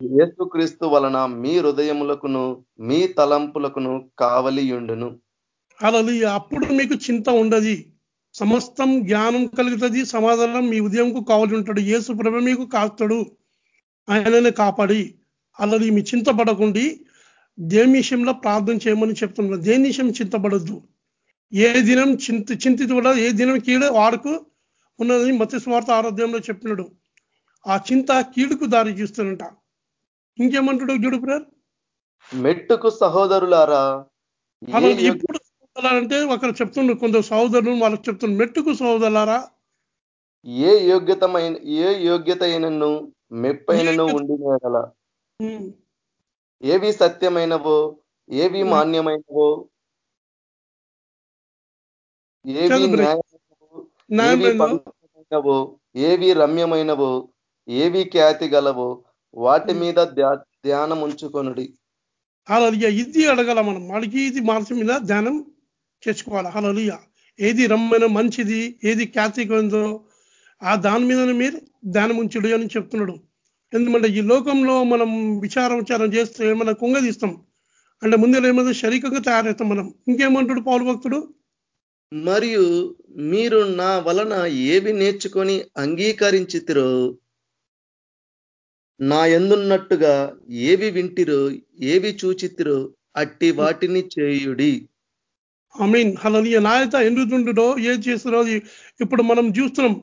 B: యేసుక్రీస్తు వలన మీ హృదయములకును మీ తలంపులకును కావలియుండును.
C: అలలియ. అప్పుడు మీకు చింత ఉండదు. సమస్తం జ్ఞానం కలుగుతుంది. సమాధానం మీ ఉదయంకు కావాలి ఉంటాడు యేసు ప్రభు మీకు కాస్తాడు. ఆయననే కాపాడి అలలి మీ చింతపడకుండి దేని విషయంలో ప్రార్థన చేయమని చెప్తున్నారు? దేని విషయం చింతపడద్దు? ఏ దినం చింత చింతిత కూడా ఏ దినం కీడు వాడుకు ఉన్నది మత స్వార్థ ఆరోగ్యంలో చెప్పినాడు. ఆ చింత కీడుకు దారి చూస్తానంట ఇంకేమంటాడు చూడు బ్రదర్?
B: మెట్టుకు సహోదరులారా
C: అలా ఇప్పుడు అంటే ఒకరు చెప్తుండ్రు కొందరు సహోదరులు వాళ్ళకి చెప్తున్నారు మెట్టుకు సహోదరులారా?
B: ఏ యోగ్యతమైన ఏ యోగ్యత అయినను మెప్పైనను ఉండి గల ఏవి సత్యమైనవో ఏవి. మాన్యమైనవో ఏవి. న్యాయమైనవో ఏవి రమ్యమైనవో ఏవి ఖ్యాతి గలవో వాటి మీద ధ్యా- ధ్యానం ఉంచుకొనుడి
C: హలలియ ఇది అడగాల మనం. వాడికి ఇది మనసు మీద ధ్యానం చేసుకోవాలి? హలలియ ఏది రమ్మైన మంచిది ఏది ఖ్యాతికుందో ఆ దాని మీదనే మీరు ధ్యానం ఉంచుడు అని చెప్తున్నాడు. ఎందుకంటే ఈ లోకంలో మనం విచారం విచారం చేస్తే ఏమైనా కుంగదీస్తాం. అంటే ముందే ఏమైనా శరీరంగా తయారవుతాం మనం. ఇంకేమంటాడు పౌరు భక్తుడు?
B: మరియు మీరు నా వలన ఏవి నేర్చుకొని అంగీకరించితిరో నా ఎందున్నట్టుగా ఏవి వింటిరో ఏవి చూచితిరో అట్టి వాటిని చేయుడి.
C: ఐ మీన్ హలలియ నాయత ఎందుకుంటుండో ఏది చేస్తున్నారో ఇప్పుడు మనం చూస్తున్నాం.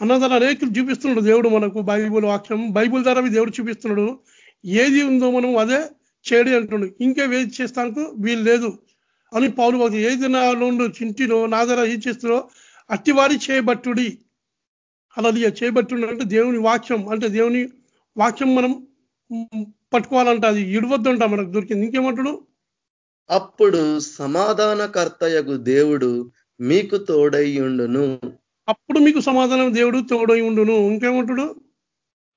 C: అన్నదాన అనేకులు చూపిస్తున్నాడు దేవుడు మనకు. బైబుల్ వాక్యం బైబిల్ ద్వారా దేవుడు చూపిస్తున్నాడు. ఏది ఉందో మనం అదే చేయడి అంటున్నాడు. ఇంకా వేది చేస్తానికి వీలు లేదు అని పౌరు భక్తుడు ఏది నాలో చింటిలో నా ద్వారా ఏది చేస్తున్నో అట్టివారి చేయబట్టుడి అలా చేయబట్టుడు అంటే దేవుని వాక్యం. అంటే దేవుని వాక్యం మనం పట్టుకోవాలంట. అది ఇడవద్దంట మనకు దొరికింది. ఇంకేమంటాడు?
B: అప్పుడు సమాధానకర్తయగు దేవుడు మీకు తోడయ్యుండును
C: అప్పుడు మీకు సమాధానం దేవుడు తోడై ఉండును. ఇంకేమంటాడు?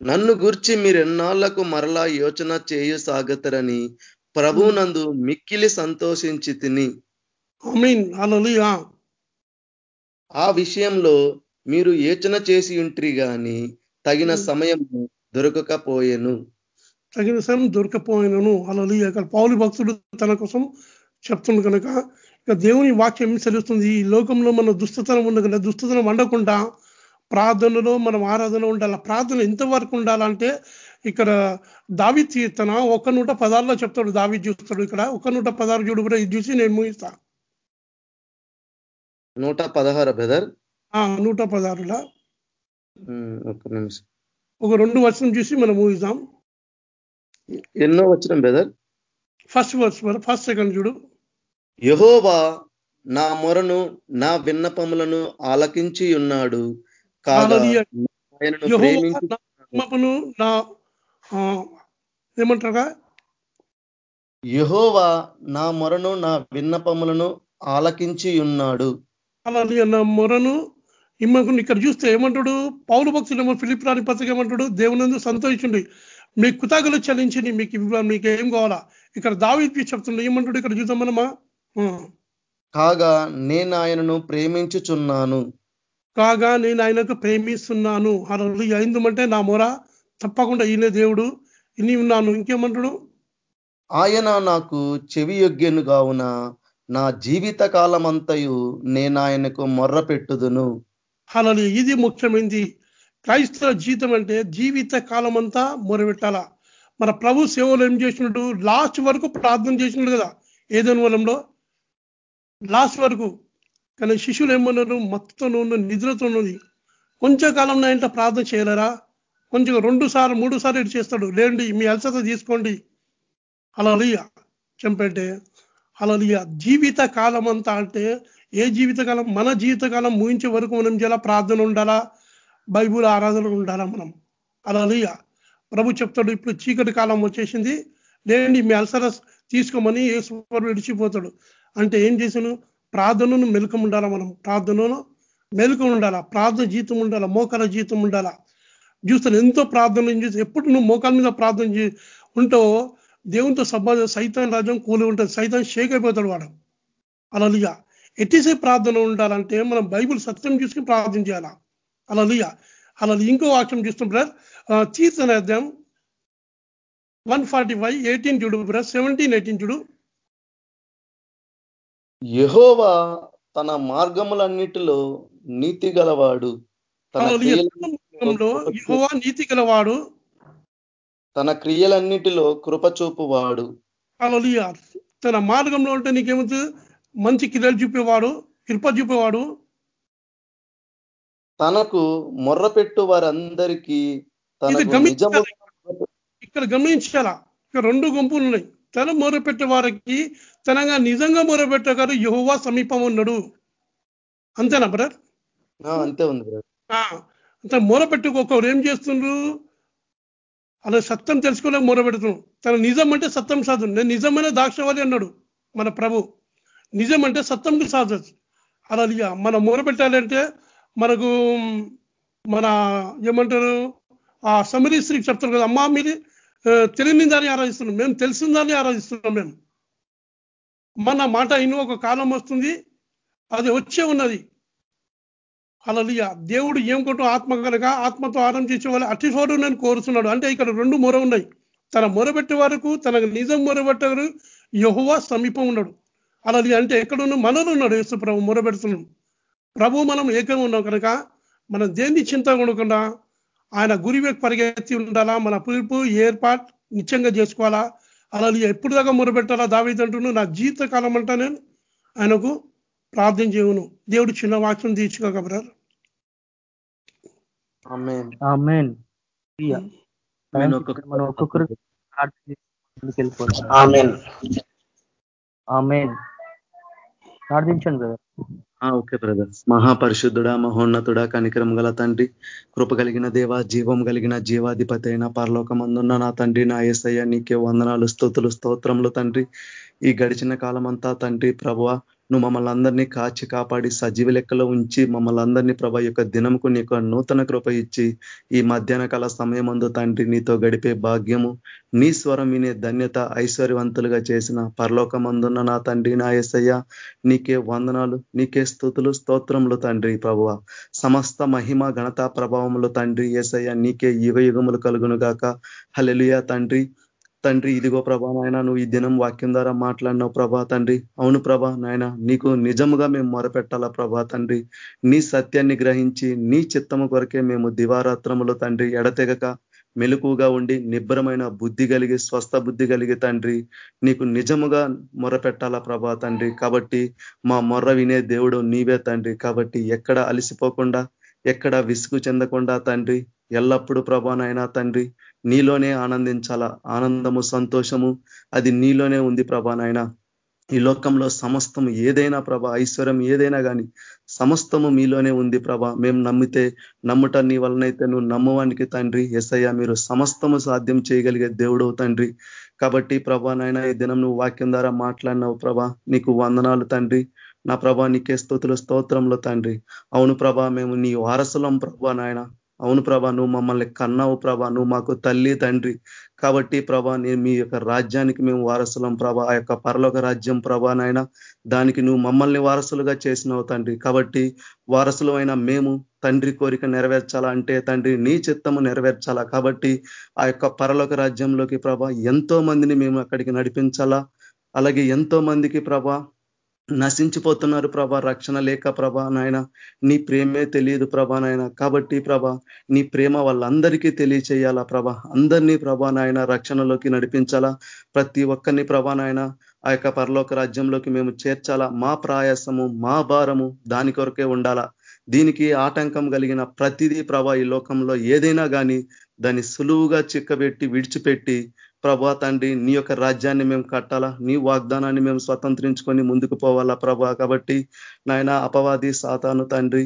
B: నన్ను గూర్చి మీరెన్నాళ్ళకు మరలా యోచన చేయు సాగతరని ప్రభునందు మిక్కిలి సంతోషించి తిని.
C: ఐ మీన్ అలలియా
B: ఆ విషయంలో మీరు యోచన చేసి ఉంట్రి గాని తగిన సమయం దొరకకపోయెను.
C: తగిన సమయం దొరకపోయినను అలలి అక్కడ పౌలు భక్తుడు తన కోసం చెప్తుంది కనుక ఇక దేవుని వాక్యం ఏం తెలుస్తుంది ఈ లోకంలో మన దుస్తతనం ఉంది కదా దుస్తతనం వండకుండా ప్రార్థనలో మనం ఆరాధన ఉండాలి? ప్రార్థన ఎంతవరకు ఉండాలంటే ఇక్కడ దావి కీర్తన ఒక నూట పదార్లో చెప్తాడు దావి చూస్తాడు ఇక్కడ. ఒక నూట పదారు చూడు కూడా ఇది చూసి నేను ముగిస్తా.
B: నూట పదహారు బ్రదర్?
C: ఆ నూట పదారుల
B: ఒక నిమిషం.
C: ఒక రెండు వర్షం చూసి మనం ముగిద్దాం.
B: ఎన్నో వచ్చిన brother?
C: First verse first second చూడు.
B: యహోవా నా మొరను నా విన్నపములను ఆలకించి ఉన్నాడు. ప్రేమించి
C: నా
B: యహోవా నా మొరను నా విన్నపములను ఆలకించి ఉన్నాడు.
C: అలాగే నా మొరను ఇమ్మకు ఇక్కడ చూస్తే ఏమంటాడు? పౌరు భక్తులు ఏమో ఫిలిప్ రాని పత్రిక ఏమంటాడు? దేవునందు సంతోషించండి. మీ కుతాగలు చలించండి మీకు మీకు ఏం కావాలా? ఇక్కడ దావి చెప్తుండే ఏమంటాడు? ఇక్కడ చూద్దాం మనమా?
B: కాగా నేను ఆయనను ప్రేమించుచున్నాను.
C: కాగా నేను ఆయనకు ప్రేమిస్తున్నాను. అలా అయిందమంటే నా మొర తప్పకుండా ఈయన దేవుడు. ఇన్ని ఉన్నాను. ఇంకేమంటాడు?
B: ఆయన నాకు చెవి యొగ్గెను కావున నా జీవిత కాలమంతయు నేను ఆయనకు మొర్ర పెట్టుదును.
C: అలా ఇది ముఖ్యమైనది క్రైస్తవ జీవితం అంటే జీవిత కాలం అంతా మొరబెట్టాల మన ప్రభు సేవలు ఏం చేసినట్టు లాస్ట్ వరకు ప్రార్థన చేసినట్టు కదా ఏదైనా వలంలో. లాస్ట్ వరకు కానీ శిష్యులు ఏమన్నారు? మత్తుతో ఉన్న నిధులతో ఉన్నది కొంచెం కాలంలో ఏంటో ప్రార్థన చేయలేరా? కొంచెం రెండు సార్లు మూడు సార్లు ఇటు చేస్తాడు. లేండి మీ అలసత తీసుకోండి. అలా చెంపంటే అలలియ జీవిత కాలం అంతా అంటే ఏ జీవితకాలం మన జీవితకాలం ముగించే వరకు మనం చేయాలా? ప్రార్థన ఉండాలా? బైబుల్ ఆరాధన ఉండాలా మనం? అలా ప్రభు చెప్తాడు ఇప్పుడు చీకటి కాలం వచ్చేసింది. లేండి మీ అలసర తీసుకోమని ఏసువారు విడిచిపోతాడు. అంటే ఏం చేసాను ప్రార్థనను మెలకం ఉండాలా మనం? ప్రార్థనను మెలకం ఉండాలా? ప్రార్థన జీతం ఉండాలా? మోకాల జీతం ఉండాలా? చూస్తాను ఎంతో ప్రార్థన చేసి ఎప్పుడు నువ్వు మోకాల మీద ప్రార్థన ఉంటావో దేవునితో సంబంధం సైతాన్ రాజ్యం కూలి ఉంటుంది. సైతాన్ షేక్ అయిపోతాడు వాడు. అలా ఎట్టిసే ప్రార్థన ఉండాలంటే మనం బైబుల్ సత్యం చూసుకుని ప్రార్థన చేయాలా? అలా అలా ఇంకో వాక్యం చూస్తాం బ్రదర్. కీర్తన అధ్యాయం వన్ ఫార్టీ ఫైవ్ ఎయిటీన్ చూడు బ్రదర్ సెవెంటీన్ ఎయిటీన్ చూడు.
B: యహోవా తన మార్గములన్నిటిలో నీతి గలవాడు.
C: యహోవా నీతి గలవాడు.
B: తన క్రియలన్నిటిలో కృపచూపువాడు
C: అలా తన మార్గంలో ఉంటే నీకేమవుతుంది మంచి క్రియలు చూపేవాడు కృప చూపేవాడు.
B: తనకు మొర్ర పెట్టు వారందరికీ
C: ఇక్కడ గమనించాలా? ఇక్కడ రెండు గుంపులు ఉన్నాయి. తన మొరపెట్టే వారికి తనగా నిజంగా మొరపెట్టగారు యహోవా సమీపం ఉన్నాడు. అంతేనా బ్రదర్
B: అంతే ఉంది
C: అంత మొరపెట్టుకు ఒకరు ఏం చేస్తుండ్రు? అలా సత్యం తెలుసుకోలేక మొరపెడుతున్నాం తన నిజం అంటే సత్యం సాధు నేను నిజమైన దాక్షవాలి అన్నాడు మన ప్రభు. నిజం అంటే సత్యంకి సాధు అలా మనం మొరపెట్టాలంటే మనకు మన ఏమంటారు? ఆ సమరీ స్త్రీకి చెప్తారు కదా అమ్మా మీరు తెలియని దాన్ని ఆరాధిస్తున్నాం. మేము తెలిసిన దాన్ని ఆరాధిస్తున్నాం మేము. మన మాట ఇను ఒక కాలం వస్తుంది అది వచ్చే ఉన్నది. అలలియ దేవుడు ఏం కొట్టు ఆత్మ కనుక ఆత్మతో ఆరం చేసే వాళ్ళు అటిఫోడు నేను కోరుతున్నాడు. అంటే ఇక్కడ రెండు మొర ఉన్నాయి. తన మొరబెట్టే వరకు తనకు నిజం మొరబెట్టరు యహువా సమీపం ఉన్నాడు. అలలి అంటే ఎక్కడున్న మనలో ఉన్నాడు యేసు ప్రభు మొరబెడుతున్నాడు ప్రభు మనం ఏకంగా ఉన్నాం కనుక మనం దేన్ని చింత ఉండకుండా ఆయన గురివేకి పరిగెత్తి ఉండాలా? మన పిలుపు ఏర్పాటు నిత్యంగా చేసుకోవాలా? అలా ఎప్పుడు దాకా మొరబెట్టాలా దావేదంటున్నాను నా జీవిత కాలం అంటా నేను ఆయనకు ప్రార్థన చేయను. దేవుడు చిన్న వాక్యం తీర్చుకోక బ్రదర్.
A: ఒక్కొక్కరు ప్రార్థించండి బ్రదర్.
B: ఓకే బ్రదర్ మహాపరిశుద్ధుడా మహోన్నతుడా కనికరం గల తండ్రి కృప కలిగిన దేవ జీవం కలిగిన జీవాధిపతి అయిన పరలోకమందున్న నా తండ్రి నా ఏసయ్య నీకే వందనాలు స్థుతులు స్తోత్రములు తండ్రి. ఈ గడిచిన కాలం అంతా తండ్రి ప్రభువ నువ్వు మమ్మల్ని అందరినీ కాచి కాపాడి సజీవ లెక్కలో ఉంచి మమ్మల్ని అందరినీ ప్రభ యొక్క దినంకు నీకు నూతన కృప ఇచ్చి ఈ మధ్యాహ్న కాల సమయమందు తండ్రి నీతో గడిపే భాగ్యము నీ స్వరం వినే ధన్యత ఐశ్వర్యవంతులుగా చేసిన పరలోకమందున్న నా తండ్రి నా ఎసయ్య నీకే వందనాలు నీకే స్థుతులు స్తోత్రములు తండ్రి ప్రభువ. సమస్త మహిమ ఘనతా ప్రభావములు తండ్రి ఏసయ్య నీకే యుగ యుగములు కలుగును గాక హలెలుయా తండ్రి. తండ్రి ఇదిగో ప్రభా నాయన నువ్వు ఈ దినం వాక్యం ద్వారా మాట్లాడినావు ప్రభా తండ్రి. అవును ప్రభా నాయన నీకు నిజముగా మేము మొరపెట్టాలా ప్రభా తండ్రి. నీ సత్యాన్ని గ్రహించి నీ చిత్తము కొరకే మేము దివారాత్రములు తండ్రి ఎడతెగక మెలుకుగా ఉండి నిబ్బరమైన బుద్ధి కలిగి స్వస్థ బుద్ధి కలిగి తండ్రి నీకు నిజముగా మొరపెట్టాలా ప్రభా తండ్రి. కాబట్టి మా మొర్ర వినే దేవుడు నీవే తండ్రి. కాబట్టి ఎక్కడ అలసిపోకుండా ఎక్కడ విసుగు చెందకుండా తండ్రి ఎల్లప్పుడూ ప్రభానైనా తండ్రి నీలోనే ఆనందించాలా? ఆనందము సంతోషము అది నీలోనే ఉంది ప్రభా నాయన. ఈ లోకంలో సమస్తము ఏదైనా ప్రభ ఐశ్వర్యం ఏదైనా కానీ సమస్తము మీలోనే ఉంది ప్రభ. మేము నమ్మితే నమ్ముట నీ వలనైతే నువ్వు నమ్మవానికి తండ్రి. ఎస్ఐయా మీరు సమస్తము సాధ్యం చేయగలిగే దేవుడు తండ్రి. కాబట్టి ప్రభా నాయన ఈ దినం నువ్వు వాక్యం ద్వారా మాట్లాడినావు ప్రభా. నీకు వందనాలు తండ్రి. నా ప్రభా నీకే స్థుతులు స్తోత్రంలో తండ్రి. అవును ప్రభా మేము నీ వారసులం ప్రభా నాయన. అవును ప్రభా నువ్వు మమ్మల్ని కన్నావు ప్రభా నువ్వు మాకు తల్లి తండ్రి. కాబట్టి ప్రభా నేను మీ యొక్క రాజ్యానికి మేము వారసులం ప్రభా ఆ యొక్క పరలోక రాజ్యం ప్రభా నాయన. దానికి నువ్వు మమ్మల్ని వారసులుగా చేసినావు తండ్రి. కాబట్టి వారసులమైన మేము తండ్రి కోరిక నెరవేర్చాలా అంటే తండ్రి నీ చిత్తము నెరవేర్చాలా? కాబట్టి ఆ యొక్క పరలోక రాజ్యంలోకి ప్రభా ఎంతో మందిని మేము అక్కడికి నడిపించాలా? అలాగే ఎంతో మందికి ప్రభా నశించిపోతున్నారు ప్రభా రక్షణ లేక ప్రభా నాయన. నీ ప్రేమే తెలియదు ప్రభా నాయన. కాబట్టి ప్రభా నీ ప్రేమ వాళ్ళందరికీ తెలియచేయాలా ప్రభా? అందరినీ ప్రభా నాయన రక్షణలోకి నడిపించాలా? ప్రతి ఒక్కరిని ప్రభా నాయన ఆ యొక్క పరలోక రాజ్యంలోకి మేము చేర్చాలా? మా ప్రయాసము మా భారము దాని కొరకే ఉండాలా? దీనికి ఆటంకం కలిగిన ప్రతిదీ ప్రభా ఈ లోకంలో ఏదైనా కానీ దాన్ని సులువుగా చిక్కబెట్టి విడిచిపెట్టి ప్రభా తండ్రి నీ యొక్క రాజ్యాన్ని మేము కట్టాలా? నీ వాగ్దానాన్ని మేము స్వతంత్రించుకొని ముందుకు పోవాలా ప్రభా? కాబట్టి నాయన అపవాది సాతాను తండ్రి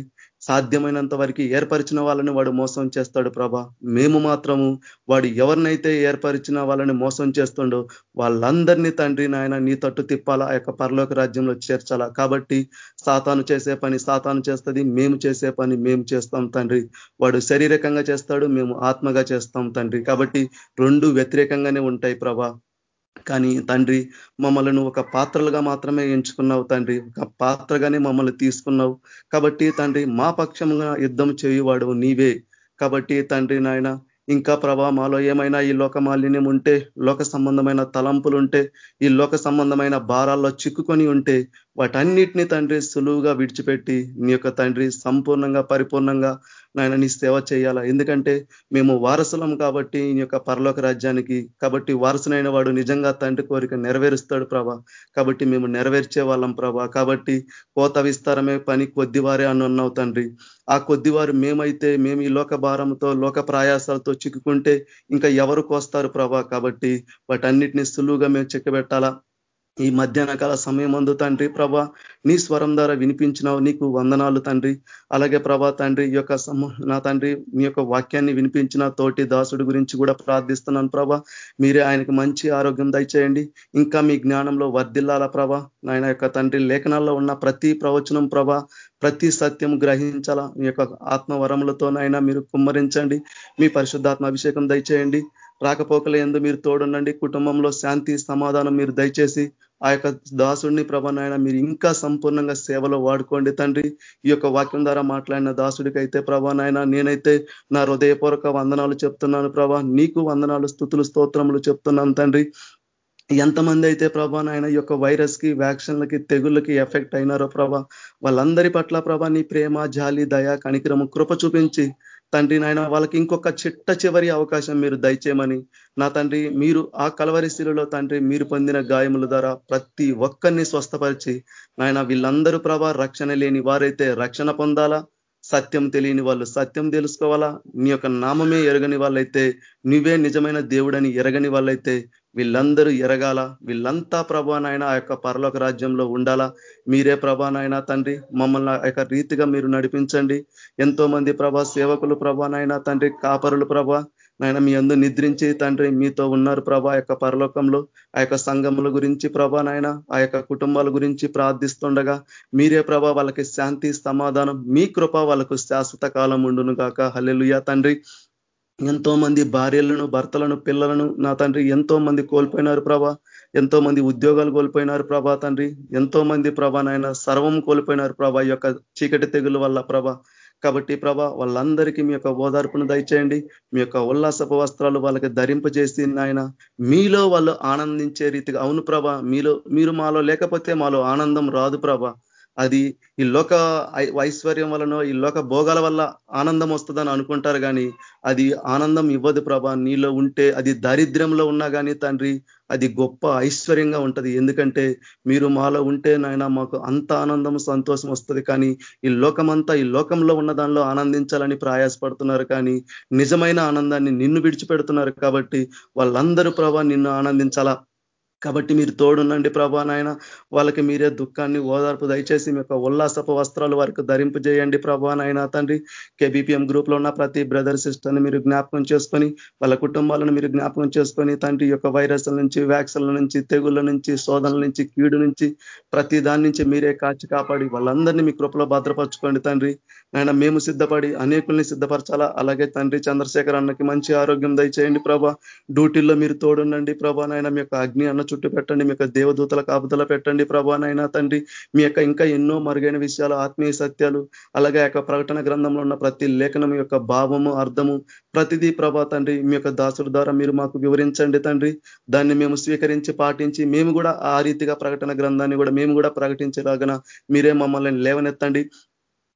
B: సాధ్యమైనంత వరకు ఏర్పరిచిన వాళ్ళని వాడు మోసం చేస్తాడు ప్రభా. మేము మాత్రము వాడు ఎవరినైతే ఏర్పరిచిన వాళ్ళని మోసం చేస్తుండో వాళ్ళందరినీ తండ్రి నాయన నీ తట్టు తిప్పాలా ఆ యొక్క పరలోక రాజ్యంలో చేర్చాలా. కాబట్టి సాతాను చేసే పని సాతాను చేస్తుంది మేము చేసే పని మేము చేస్తాం తండ్రి. వాడు శారీరకంగా చేస్తాడు మేము ఆత్మగా చేస్తాం తండ్రి. కాబట్టి రెండు వ్యతిరేకంగానే ఉంటాయి ప్రభా. కానీ తండ్రి మమ్మల్ని ఒక పాత్రలుగా మాత్రమే ఎంచుకున్నావు తండ్రి. ఒక పాత్రగానే మమ్మల్ని తీసుకున్నావు. కాబట్టి తండ్రి మా పక్షంగా యుద్ధం చేయువాడు నీవే. కాబట్టి తండ్రి నాయన ఇంకా ప్రభా మాలో ఏమైనా ఈ లోక మాలిన్యం ఉంటే లోక సంబంధమైన తలంపులు ఉంటే ఈ లోక సంబంధమైన భారాల్లో చిక్కుకొని ఉంటే వాటన్నిటిని తండ్రి సులువుగా విడిచిపెట్టి నీ యొక్క తండ్రి సంపూర్ణంగా పరిపూర్ణంగా నాయన నీ సేవ చేయాలా? ఎందుకంటే మేము వారసులం కాబట్టి ఈ యొక్క పరలోక రాజ్యానికి కాబట్టి వారసునైన వాడు నిజంగా తండ్రి కోరిక నెరవేరుస్తాడు ప్రభా. కాబట్టి మేము నెరవేర్చే వాళ్ళం ప్రభా. కాబట్టి కోత విస్తారమే పని కొద్దివారే అని అన్నావు తండ్రి. ఆ కొద్దివారు మేమైతే మేము ఈ లోక భారంతో లోక ప్రయాసాలతో చిక్కుకుంటే ఇంకా ఎవరు కోస్తారు ప్రభా? కాబట్టి వాటన్నిటిని సులువుగా మేము చెక్కబెట్టాలా ఈ మధ్యాహ్న కాల సమయం అందు తండ్రి ప్రభా నీ స్వరం ద్వారా వినిపించినావు నీకు వందనాలు తండ్రి. అలాగే ప్రభా తండ్రి ఈ యొక్క నా తండ్రి మీ యొక్క వాక్యాన్ని వినిపించిన తోటి దాసుడి గురించి కూడా ప్రార్థిస్తున్నాను ప్రభా. మీరే ఆయనకు మంచి ఆరోగ్యం దయచేయండి. ఇంకా మీ జ్ఞానంలో వర్ధిల్లాల ప్రభా. నాయన యొక్క తండ్రి లేఖనాల్లో ఉన్న ప్రతి ప్రవచనం ప్రభా ప్రతి సత్యం గ్రహించాల? మీ యొక్క ఆత్మవరములతోనైనా మీరు కుమ్మరించండి. మీ పరిశుద్ధాత్మ అభిషేకం దయచేయండి. రాకపోకల ఎందు మీరు తోడుండండి. కుటుంబంలో శాంతి సమాధానం మీరు దయచేసి ఆ యొక్క దాసుడిని ప్రభానాయన మీరు ఇంకా సంపూర్ణంగా సేవలో వాడుకోండి. తండ్రి ఈ యొక్క వాక్యం ద్వారా మాట్లాడిన దాసుడికి అయితే ప్రభానాయన నేనైతే నా హృదయపూర్వక వందనాలు చెప్తున్నాను ప్రభా. నీకు వందనాలు స్థుతులు స్తోత్రములు చెప్తున్నాను తండ్రి. ఎంతమంది అయితే ప్రభా నాయన ఈ యొక్క వైరస్కి వ్యాక్సిన్లకి తెగుళ్ళకి ఎఫెక్ట్ అయినారో ప్రభా. వాళ్ళందరి పట్ల ప్రభా నీ ప్రేమ జాలి దయ కణికరము కృప చూపించి తండ్రి నాయన వాళ్ళకి ఇంకొక చిట్ట చివరి అవకాశం మీరు దయచేయమని నా తండ్రి మీరు ఆ కలవరి శిలలో తండ్రి మీరు పొందిన గాయముల ద్వారా ప్రతి ఒక్కరిని స్వస్థపరిచి నాయన వీళ్ళందరూ ప్రభా రక్షణ లేని వారైతే రక్షణ పొందాలా? సత్యం తెలియని వాళ్ళు సత్యం తెలుసుకోవాలా? నీ యొక్క నామమే ఎరగని వాళ్ళైతే నువ్వే నిజమైన దేవుడని ఎరగని వాళ్ళైతే వీళ్ళందరూ ఎరగాల? వీళ్ళంతా ప్రభానాయన ఆ యొక్క పరలోక రాజ్యంలో ఉండాలా? మీరే ప్రభానాయన తండ్రి మమ్మల్ని ఆ యొక్క రీతిగా మీరు నడిపించండి. ఎంతో మంది ప్రభా సేవకులు ప్రభానైనా తండ్రి కాపరులు ప్రభా నాయన మీ అందరూ నిద్రించి తండ్రి మీతో ఉన్నారు ప్రభా. యొక్క పరలోకంలో ఆ యొక్క సంఘముల గురించి ప్రభా నాయన ఆ యొక్క కుటుంబాల గురించి ప్రార్థిస్తుండగా మీరే ప్రభా వాళ్ళకి శాంతి సమాధానం మీ కృప వాళ్ళకు శాశ్వత కాలం ఉండును కాక హల్లెలుయా తండ్రి. ఎంతో మంది భార్యలను భర్తలను పిల్లలను నా తండ్రి ఎంతో మంది కోల్పోయినారు ప్రభా. ఎంతో మంది ఉద్యోగాలు కోల్పోయినారు ప్రభా తండ్రి. ఎంతో మంది ప్రభా నాయన సర్వం కోల్పోయినారు ప్రభా యొక్క చీకటి తెగుల వల్ల ప్రభా. కాబట్టి ప్రభా వాళ్ళందరికీ మీ యొక్క ఓదార్పును దయచేయండి. మీ యొక్క ఉల్లాసపు వస్త్రాలు వాళ్ళకి ధరింపజేసి నాయన మీలో వాళ్ళు ఆనందించే రీతిగా. అవును ప్రభా మీలో మీరు మాలో లేకపోతే మాలో ఆనందం రాదు ప్రభా. అది ఈ లోక ఐశ్వర్యం వలనో ఈ లోక భోగాల వల్ల ఆనందం వస్తుందని అనుకుంటారు కానీ అది ఆనందం ఇవ్వదు ప్రభా. నీలో ఉంటే అది దారిద్ర్యంలో ఉన్నా కానీ తండ్రి అది గొప్ప ఐశ్వర్యంగా ఉంటది. ఎందుకంటే మీరు మాలో ఉంటే నాయన మాకు అంత ఆనందం సంతోషం వస్తుంది. కానీ ఈ లోకమంతా ఈ లోకంలో ఉన్న దానిలో ఆనందించాలని ప్రయాసపడుతున్నారు. కానీ నిజమైన ఆనందాన్ని నిన్ను విడిచిపెడుతున్నారు కాబట్టి వాళ్ళందరూ ప్రభా నిన్ను ఆనందించాలా? కాబట్టి మీరు తోడునండి ప్రభా నాయన. వాళ్ళకి మీరే దుఃఖాన్ని ఓదార్పు దయచేసి మీ యొక్క ఉల్లాసపు వస్త్రాలు వారికి ధరింపజేయండి ప్రభా నాయన. తండ్రి కేబీపీఎం గ్రూప్లో ఉన్న ప్రతి బ్రదర్ సిస్టర్ని మీరు జ్ఞాపకం చేసుకొని వాళ్ళ కుటుంబాలను మీరు జ్ఞాపకం చేసుకొని తండ్రి యొక్క వైరస్ల నుంచి వ్యాక్సిన్ల నుంచి తెగుళ్ళ నుంచి శోధనల నుంచి కీడు నుంచి ప్రతి దాని నుంచి మీరే కాచి కాపాడి వాళ్ళందరినీ మీ కృపలో భద్రపరచుకోండి తండ్రి. ఆయన మేము సిద్ధపడి అనేకుల్ని సిద్ధపరచాలా? అలాగే తండ్రి చంద్రశేఖర్ అన్నకి మంచి ఆరోగ్యం దయచేయండి ప్రభా. డ్యూటీల్లో మీరు తోడుండండి ప్రభా నాయన. మీ యొక్క అగ్ని అన్న చుట్టూ పెట్టండి. మీ యొక్క దేవదూతల కాపుదల పెట్టండి ప్రభా నాయన తండ్రి. మీ యొక్క ఇంకా ఎన్నో మరుగైన విషయాలు ఆత్మీయ సత్యాలు అలాగే యొక్క ప్రకటన గ్రంథంలో ఉన్న ప్రతి లేఖనం యొక్క భావము అర్థము ప్రతిదీ ప్రభా తండ్రి మీ యొక్క దాసుడు ద్వారా మీరు మాకు వివరించండి తండ్రి. దాన్ని మేము స్వీకరించి పాటించి మేము కూడా ఆ రీతిగా ప్రకటన గ్రంథాన్ని కూడా మేము కూడా ప్రకటించేలాగన మీరే మమ్మల్ని లేవనెత్తండి.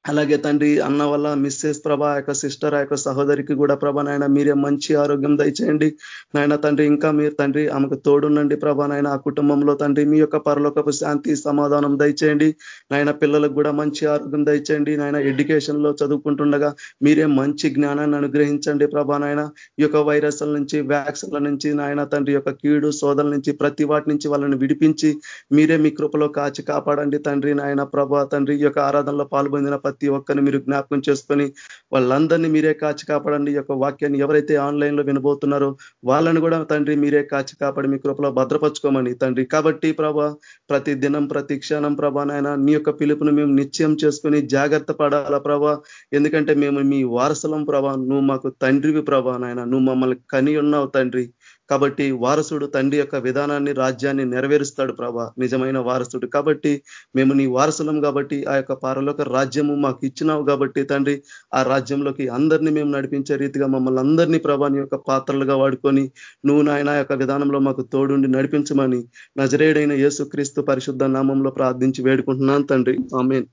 B: అలాగే తండ్రి అన్న వల్ల మిస్సెస్ ప్రభా యొక్క సిస్టర్ ఆ యొక్క సహోదరికి కూడా ప్రభా నాయన మీరే మంచి ఆరోగ్యం దయచేయండి. నాయన తండ్రి ఇంకా మీరు తండ్రి ఆమెకు తోడుండండి ప్రభా నాయన ఆ కుటుంబంలో తండ్రి మీ యొక్క పరలోకపు శాంతి సమాధానం దయచేయండి. నాయన పిల్లలకు కూడా మంచి ఆరోగ్యం దయచేయండి. నాయన ఎడ్యుకేషన్లో చదువుకుంటుండగా మీరే మంచి జ్ఞానాన్ని అనుగ్రహించండి ప్రభా నాయన. ఈ యొక్క వైరస్ల నుంచి వ్యాక్సిన్ల నుంచి నాయన తండ్రి యొక్క కీడు సోదల నుంచి ప్రతి వాటి నుంచి వాళ్ళని విడిపించి మీరే మీ కృపలో కాచి కాపాడండి తండ్రి నాయన ప్రభా. తండ్రి ఈ యొక్క ఆరాధనలో పాల్పొందిన ప్రతి ఒక్కరిని మీరు జ్ఞాపకం చేసుకొని వాళ్ళందరినీ మీరే కాచి కాపాడండి. ఈ యొక్క వాక్యాన్ని ఎవరైతే ఆన్లైన్లో వినబోతున్నారో వాళ్ళని కూడా తండ్రి మీరే కాచి కాపాడి మీ కృపలో భద్రపరచుకోమని తండ్రి. కాబట్టి ప్రభా ప్రతి దినం ప్రతి క్షణం ప్రభా నాయన నీ యొక్క పిలుపును మేము నిశ్చయం చేసుకొని జాగ్రత్త పడాలా ప్రభా. ఎందుకంటే మేము మీ వారసలం ప్రభా. నువ్వు మాకు తండ్రివి ప్రభా నాయన. నువ్వు మమ్మల్ని కని ఉన్నావు తండ్రి. కాబట్టి వారసుడు తండ్రి యొక్క విధానాన్ని రాజ్యాన్ని నెరవేరుస్తాడు ప్రభా. నిజమైన వారసుడు. కాబట్టి మేము నీ వారసులం కాబట్టి ఆ యొక్క పారలోక రాజ్యము మాకు ఇచ్చినావు కాబట్టి తండ్రి ఆ రాజ్యంలోకి అందరినీ మేము నడిపించే రీతిగా మమ్మల్ని అందరినీ ప్రభాని యొక్క పాత్రలుగా వాడుకొని నువ్వు నాయన యొక్క విధానంలో మాకు తోడుండి నడిపించమని నజరేడైన యేసు క్రీస్తు పరిశుద్ధ నామంలో ప్రార్థించి వేడుకుంటున్నాను తండ్రి. ఆమెన్.